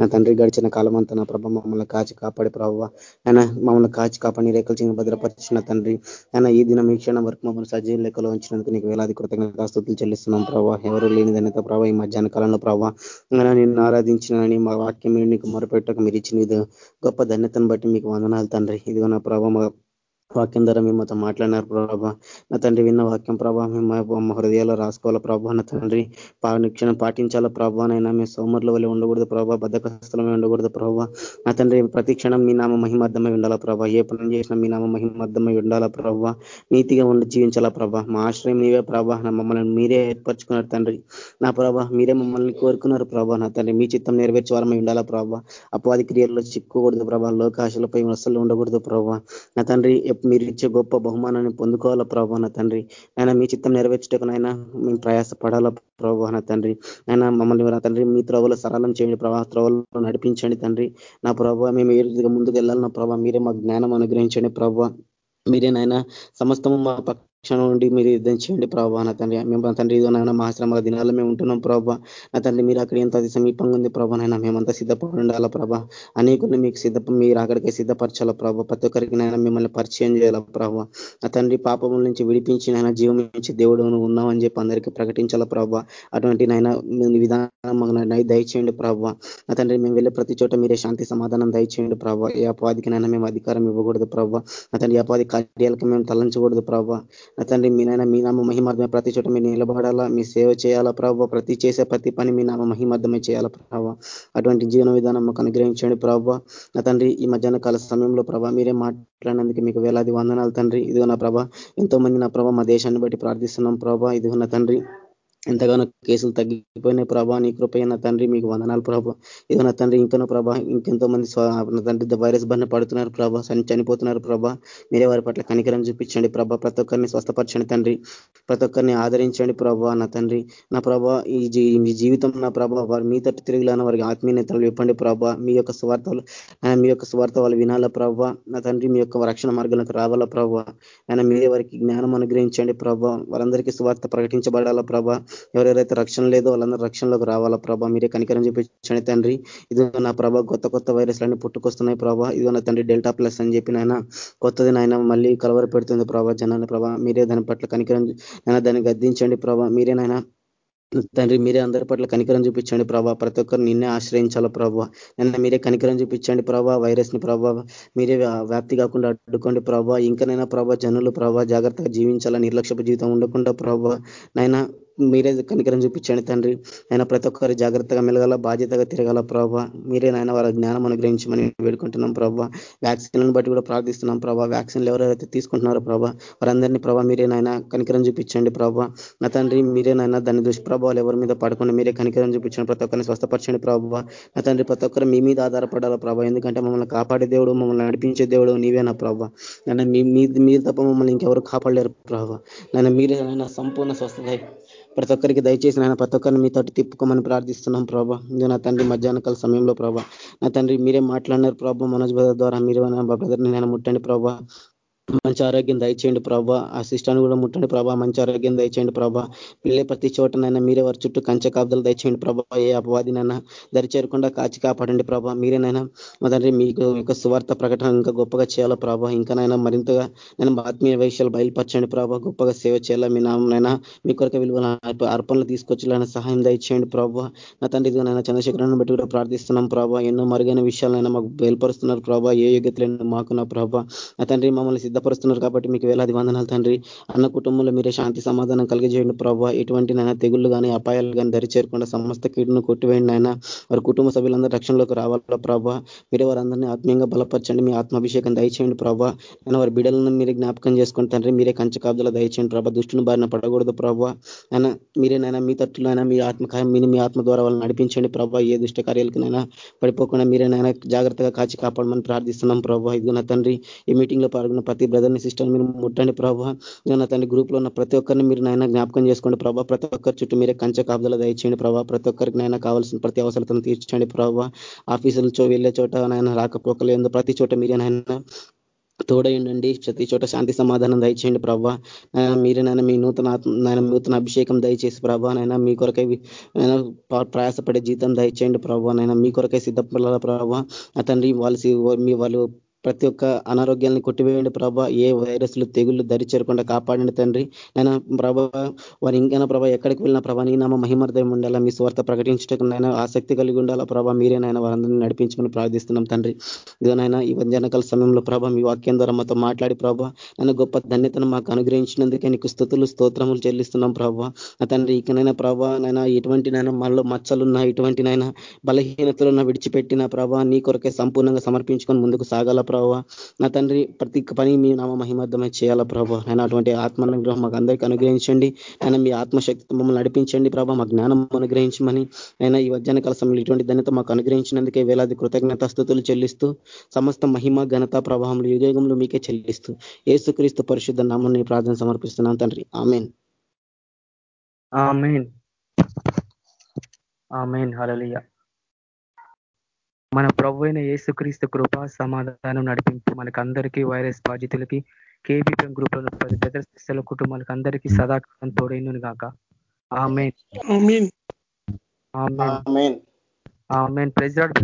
E: నా తండ్రి గడిచిన కాలం అంతా నా ప్రభ మమ్మల్ని కాచి కాపాడి ప్రభావ ఆయన మమ్మల్ని కాచి కాపాడి రేఖలు చిన్న భద్రపరిచిన తండ్రి. ఆయన ఈ దినం ఈ క్షణం వరకు మమ్మల్ని సజీవ లెక్కలో ఉంచినందుకు నీకు వేలాది కృతజ్ఞత స్థుతులు చెల్లిస్తున్నాం ప్రభావ ఎవరు లేనిదనేత ప్రభావ ఈ మధ్యాహ్న కాలంలో ప్రభావ నిన్ను ఆరాధించిన మా వాక్యం నీకు మొరపెట్టక మీరు ఇచ్చిన గొప్ప ధన్యతను బట్టి మీకు వందనాలు తండ్రి. ఇదిగో నా ప్రభావ వాక్యం ద్వారా మేమతో మాట్లాడినారు ప్రభా. నా తండ్రి విన్న వాక్యం ప్రభా మేము హృదయాల్లో రాసుకోవాలా ప్రభా. నా తండ్రి నిక్షణం పాటించాలా ప్రభా. నైనా మేము సోమర్ల వల్ల ఉండకూడదు ప్రభా. బద్దకస్థలమే ఉండకూడదు ప్రభా. నా తండ్రి ప్రతి క్షణం మీ నామ మహిమర్థమై ఉండాలా ప్రభా. ఏ పని చేసినా మీ నామ మహిమర్థమై ఉండాలా ప్రభా. నీతిగా ఉండి జీవించాలా ప్రభా. మా ఆశ్రయం నీవే ప్రభా. నా మమ్మల్ని మీరే ఏర్పరచుకున్నారు తండ్రి. నా ప్రభా మీరే మమ్మల్ని కోరుకున్నారు ప్రభా. నా తండ్రి మీ చిత్తం నెరవేర్చే వారమై ఉండాలా ప్రభా. అపవాది క్రియల్లో చిక్కుకూడదు ప్రభా. లోకాశలపై అసలు ఉండకూడదు ప్రభా. నా తండ్రి మీరు ఇచ్చే గొప్ప బహుమానాన్ని పొందుకోవాలా ప్రభా తండ్రి. ఆయన మీ చిత్తం నెరవేర్చటకునైనా మేము ప్రయాస పడాలా ప్రభా తండ్రి. ఆయన మమ్మల్ని తండ్రి మీ త్రోవలో సరళం చేయండి ప్రభా త్రోవలో నడిపించండి తండ్రి. నా ప్రభావ మేము ఏ రీతిగా ముందుకు వెళ్ళాలన్నా ప్రభావ మీరే మా జ్ఞానం అనుగ్రహించండి ప్రభావ మీరేనైనా సమస్తము మా క్షణం నుండి మీరు యుద్ధం చేయండి ప్రభావ నా తండ్రి మేము తండ్రి ఇదో నాయన మహాశ్రమ దినాల్లో మేము ఉంటున్నాం ప్రభావ నా తండ్రి మీరు అక్కడ ఎంత సమీపంగా ఉంది ప్రభా నైనా మేమంతా సిద్ధపడి ఉండాలా ప్రభా. అనేకులు మీకు సిద్ధ మీరు అక్కడికే సిద్ధపరచాలా ప్రభావ ప్రతి ఒక్కరికి నైనా మిమ్మల్ని పరిచయం చేయాలా ప్రభావ నా తండ్రి పాపం నుంచి విడిపించి నాయన జీవం నుంచి దేవుడు ఉన్నామని చెప్పి అందరికీ ప్రకటించాలా ప్రభావ అటువంటి నైనా విధానం దయచేయండి ప్రభావ నా తండ్రి మేము వెళ్ళే ప్రతి చోట మీరే శాంతి సమాధానం దయచేయండి ప్రభావ ఏ అపాధికి నైనా మేము అధికారం ఇవ్వకూడదు ప్రభావ నా తండ్రి అపాధి కార్యాలకు మేము తలంచకూడదు ప్రభావ నా తండ్రి మీ నాయన మీ నామ మహిమార్థమే ప్రతి చోట మీరు నిలబడాలా? మీ సేవ చేయాలా ప్రభావ ప్రతి చేసే ప్రతి పని మీ నామ మహిమార్థమే చేయాలా ప్రభావ అటువంటి జీవన విధానం మాకు అనుగ్రహించండి ప్రభావ నా తండ్రి ఈ మధ్యాహ్న కాల సమయంలో ప్రభా మీరే మాట్లాడినందుకు మీకు వేలాది వందనాలు తండ్రి. ఇదిగో నా ప్రభా ఎంతో మంది నా ప్రభా మా దేశాన్ని బట్టి ప్రార్థిస్తున్నాం ప్రభా. ఇదిగో నా తండ్రి ఎంతగానో కేసులు తగ్గిపోయినాయి. ప్రభా నీ కృపైన తండ్రి మీకు వందనాలు ప్రభా. ఇదో నా తండ్రి ఇంకనో ప్రభా ఇంకెంతో మంది తండ్రి వైరస్ బారిన పడుతున్నారు ప్రభా చనిపోతున్నారు ప్రభా. మీరే వారి పట్ల కనికరం చూపించండి ప్రభా. ప్రతి ఒక్కరిని స్వస్థపరచండి తండ్రి. ప్రతి ఒక్కరిని ఆదరించండి ప్రభా నా తండ్రి. నా ప్రభా ఈ జీవితం నా ప్రభా వారి మీ తట్టు తిరుగులాన వారికి ఆత్మీయతలు ఇవ్వండి ప్రభా. మీ యొక్క స్వార్థలు మీ యొక్క స్వార్థ వాళ్ళు వినాలా ప్రభా. నా తండ్రి మీ యొక్క రక్షణ మార్గంలోకి రావాలా ప్రభా. ఆయన మీరే వారికి జ్ఞానం అనుగ్రహించండి ప్రభా. వారందరికీ స్వార్థ ప్రకటించబడాలా ప్రభా. ఎవరెవరైతే రక్షణ లేదో వాళ్ళందరూ రక్షణలోకి రావాలా ప్రభా? మీరే కనికరం చూపించండి తండ్రి. ఇది నా ప్రభా కొత్త కొత్త వైరస్లన్నీ పుట్టుకొస్తున్నాయి ప్రభా. ఇది నా తండ్రి డెల్టా ప్లస్ అని చెప్పి నాయన కొత్తది నాయన మళ్ళీ కలవర పెడుతుంది ప్రభా జనాన్ని ప్రభా. మీరే దాని పట్ల కనికరం దాన్ని గద్దించండి ప్రభా. మీరే తండ్రి మీరే అందరి పట్ల కనికరం చూపించండి ప్రభా. ప్రతి ఒక్కరు నిన్నే ఆశ్రయించాల ప్రభావ నిన్న మీరే కనికరం చూపించండి ప్రభా వైరస్ని ప్రభావ మీరే వ్యాప్తి కాకుండా అడ్డుకోండి ప్రభా. ఇంకనైనా ప్రభా జనులు ప్రభా జాగ్రత్తగా జీవించాలా నిర్లక్ష్యపు జీవితం ఉండకుండా ప్రభా. నైనా మీరే కనికరం చూపించండి తండ్రి. ఆయన ప్రతి ఒక్కరు జాగ్రత్తగా మెలగాల బాధ్యతగా తిరగాల ప్రభావ మీరే నాయన వారి జ్ఞానం అనుగ్రహించమని వేడుకుంటున్నాం ప్రభావ వ్యాక్సిన్లను బట్టి కూడా ప్రార్థిస్తున్నాం ప్రభావ వ్యాక్సిన్లు ఎవరైతే తీసుకుంటున్నారో ప్రభా వారందరినీ ప్రభావ మీరే నాయన కనికరం చూపించండి ప్రభావ నా తండ్రి మీరే నాయన దాని దుష్ప్రభావాలు ఎవరి మీద పడకుండా మీరే కనికరం చూపించండి ప్రతి ఒక్కరిని స్వస్థపరచండి ప్రభావ నా తండ్రి ప్రతి ఒక్కరు మీ మీద ఆధారపడాల ప్రభావ ఎందుకంటే మమ్మల్ని కాపాడే దేవుడు మమ్మల్ని నడిపించే దేవుడు నీవేనా ప్రభావ నన్ను మీ మీరు తప్ప మమ్మల్ని ఇంకెవరు కాపాడలేరు ప్రభావ నన్ను మీరే నాయన సంపూర్ణ స్వస్థత ప్రతి ఒక్కరికి దయచేసి నాయన ప్రతి ఒక్కరిని మీ తోటి తిప్పుకోమని ప్రార్థిస్తున్నాం ప్రభా. ఇది నా తండ్రి మధ్యాహ్నకాల సమయంలో ప్రభా. నా తండ్రి మీరే మాట్లాడినారు ప్రభా. మనోజ్ ద్వారా మీరు బ్రదర్ని నేను ముట్టండి ప్రభా. మంచి ఆరోగ్యం దయచేయండి ప్రభా. ఆ శిష్టాన్ని కూడా ముట్టండి ప్రభా. మంచి ఆరోగ్యం దయచేయండి ప్రభా. పిల్లే ప్రతి చోటనైనా మీరే వారి చుట్టూ కంచె కాపుదలు దయచేయండి ప్రభా. ఏ అపవాదినైనా దరి చేరకుండా కాచి కాపాడండి ప్రభా. మీరేనైనా మా తండ్రి మీకు యొక్క సువార్త ప్రకటన ఇంకా గొప్పగా చేయాలా ప్రభా. ఇంకానైనా మరింతగా నేను ఆత్మీయ విషయాలు బయలుపరచండి ప్రభా. గొప్పగా సేవ చేయాలా మీ నామనైనా మీ కొరకు విలువ అర్పణలు తీసుకొచ్చేలాగా సహాయం దయచేయండి ప్రభా. నా తండ్రి నైనా చంద్రశేఖరాన్ని బట్టి కూడా ప్రార్థిస్తున్నాం ప్రభా. ఎన్నో మరుగైన విషయాలైనా మాకు బయలుపరుస్తున్నారు ప్రభా. ఏ యోగ్యతలైనా మాకు నా ప్రభా. నా తండ్రి మమ్మల్ని సిద్ధపరుస్తున్నారు చేస్తున్నారు కాబట్టి మీకు వేలాది వందనాలు తండ్రి. అన్న కుటుంబంలో మీరే శాంతి సమాధానం కలిగజేయండి ప్రభావ ఎటువంటి నైనా తెగుళ్ళు కానీ అపాయాలు కానీ దరి చేరకుండా సమస్త కీడును కొట్టివేయండి ఆయన వారి కుటుంబ సభ్యులందరూ రక్షణలోకి రావాల ప్రభావ మీరే వారందరినీ ఆత్మీయంగా బలపరచండి. మీ ఆత్మాభిషేకం దయచేయండి ప్రభావ నేను వారి బిడలను మీరు జ్ఞాపకం చేసుకుని తండ్రి. మీరే కంచకాబ్దలు దయచేయండి ప్రభావ దుష్టుని బారిన పడకూడదు ప్రభావ ఆయన మీరేనైనా మీ తట్టులోనైనా మీ ఆత్మకాయం మీరు మీ ఆత్మ ద్వారా వాళ్ళని నడిపించండి ప్రభావ ఏ దుష్ట కార్యాలకునైనా పడిపోకుండా మీరేనైనా జాగ్రత్తగా కాచి కాపాడమని ప్రార్థిస్తున్నాం ప్రభావ ఇదిగో నా తండ్రి ఈ మీటింగ్లో పాల్గొన్న ప్రతి బ్రదర్ బ్రదర్ని సిస్టర్ని మీరు ముట్టండి ప్రభావ ఇదిగో నా తండ్రి గ్రూప్లో ఉన్న ప్రతి ఒక్కరిని మీరు నాయన జ్ఞాపకం చేసుకోండి ప్రభావ ప్రతి ఒక్కరి చుట్టూ మీరే కంచ కాపుదల దయచేయండి ప్రభావ ప్రతి ఒక్కరికి నాయన కావాల్సిన ప్రతి అవసరతను తీర్చండి ప్రభావ ఆఫీసులతో వెళ్ళే చోట నాయన రాకపోకలేదు ప్రతి చోట మీరే నాయన తోడయండి ప్రతి చోట శాంతి సమాధానం దయచేయండి ప్రభా. మీరే నాయన మీ నూతన నాయన నూతన అభిషేకం దయచేసి ప్రభా. నైనా మీ కొరకై ప్రయాసపడే జీతం దయచేయండి ప్రభా. నైనా మీ కొరకై సిద్ధపడాల ప్రభా. తండ్రి వాళ్ళు మీ వాళ్ళు ప్రతి ఒక్క అనారోగ్యాన్ని కొట్టివేయండి ప్రభా. ఏ వైరస్లు తెగుళ్ళు దరి చేరకుండా కాపాడండి తండ్రి. నేను ప్రభా వారు ఇంకైనా ప్రభా ఎక్కడికి వెళ్ళినా ప్రభా నీ నామ మహిమర్దయం ఉండాలా మీ స్వార్థ ప్రకటించటకు నైనా ఆసక్తి కలిగి ఉండాలా ప్రభా. మీరేనైనా వారందరినీ నడిపించుకుని ప్రార్థిస్తున్నాం తండ్రి. ఇదనైనా ఈ వంజనకాల సమయంలో ప్రభా మీ వాక్యం ద్వారా మాతో మాట్లాడి ప్రభా నన్ను గొప్ప ధన్యతను మాకు అనుగ్రహించినందుకే నీకు స్థుతులు స్తోత్రములు చెల్లిస్తున్నాం ప్రభా. తండ్రి ఇకనైనా ప్రభా నైనా ఎటువంటి నైనా మనలో మచ్చలున్నా ఇటువంటి నైనా విడిచిపెట్టిన ప్రభా నీ కొరకే సంపూర్ణంగా సమర్పించుకొని ముందుకు సాగాల ప్రభావ. నా తండ్రి ప్రతి పని మీ నామ మహిమర్థమే చేయాలా ప్రభావ. నేను అటువంటి ఆత్మానుగ్రహం మాకు అందరికీ అనుగ్రహించండి. ఆయన మీ ఆత్మశక్తి మమ్మల్ని నడిపించండి ప్రభావ. మా జ్ఞానం అనుగ్రహించమని నేను ఈ వజ్జన సమయంలో ఇటువంటి ధన్యత మాకు అనుగ్రహించినందుకే వేలాది కృతజ్ఞత స్థుతులు చెల్లిస్తూ సమస్త మహిమ ఘనత ప్రభావంలో యుగయుగంలో మీకే చెల్లిస్తూ ఏసుక్రీస్తు పరిశుద్ధ నామాన్ని ప్రార్థన సమర్పిస్తున్నాను తండ్రి. ఆమెన్.
A: ఆమెన్. ఆమెన్. హలలియా మన ప్రభు అయిన యేసుక్రీస్తు కృప సమాధానం నడిపింపు మనకి అందరికీ వైరస్ బాధితులకి కేబీపీఎం గ్రూప్లో పది పెద్ద కుటుంబాలకు అందరికీ సదాకాలం తోడైను గాక. ఆమెన్. ఆమెన్. ప్రెసిడెంట్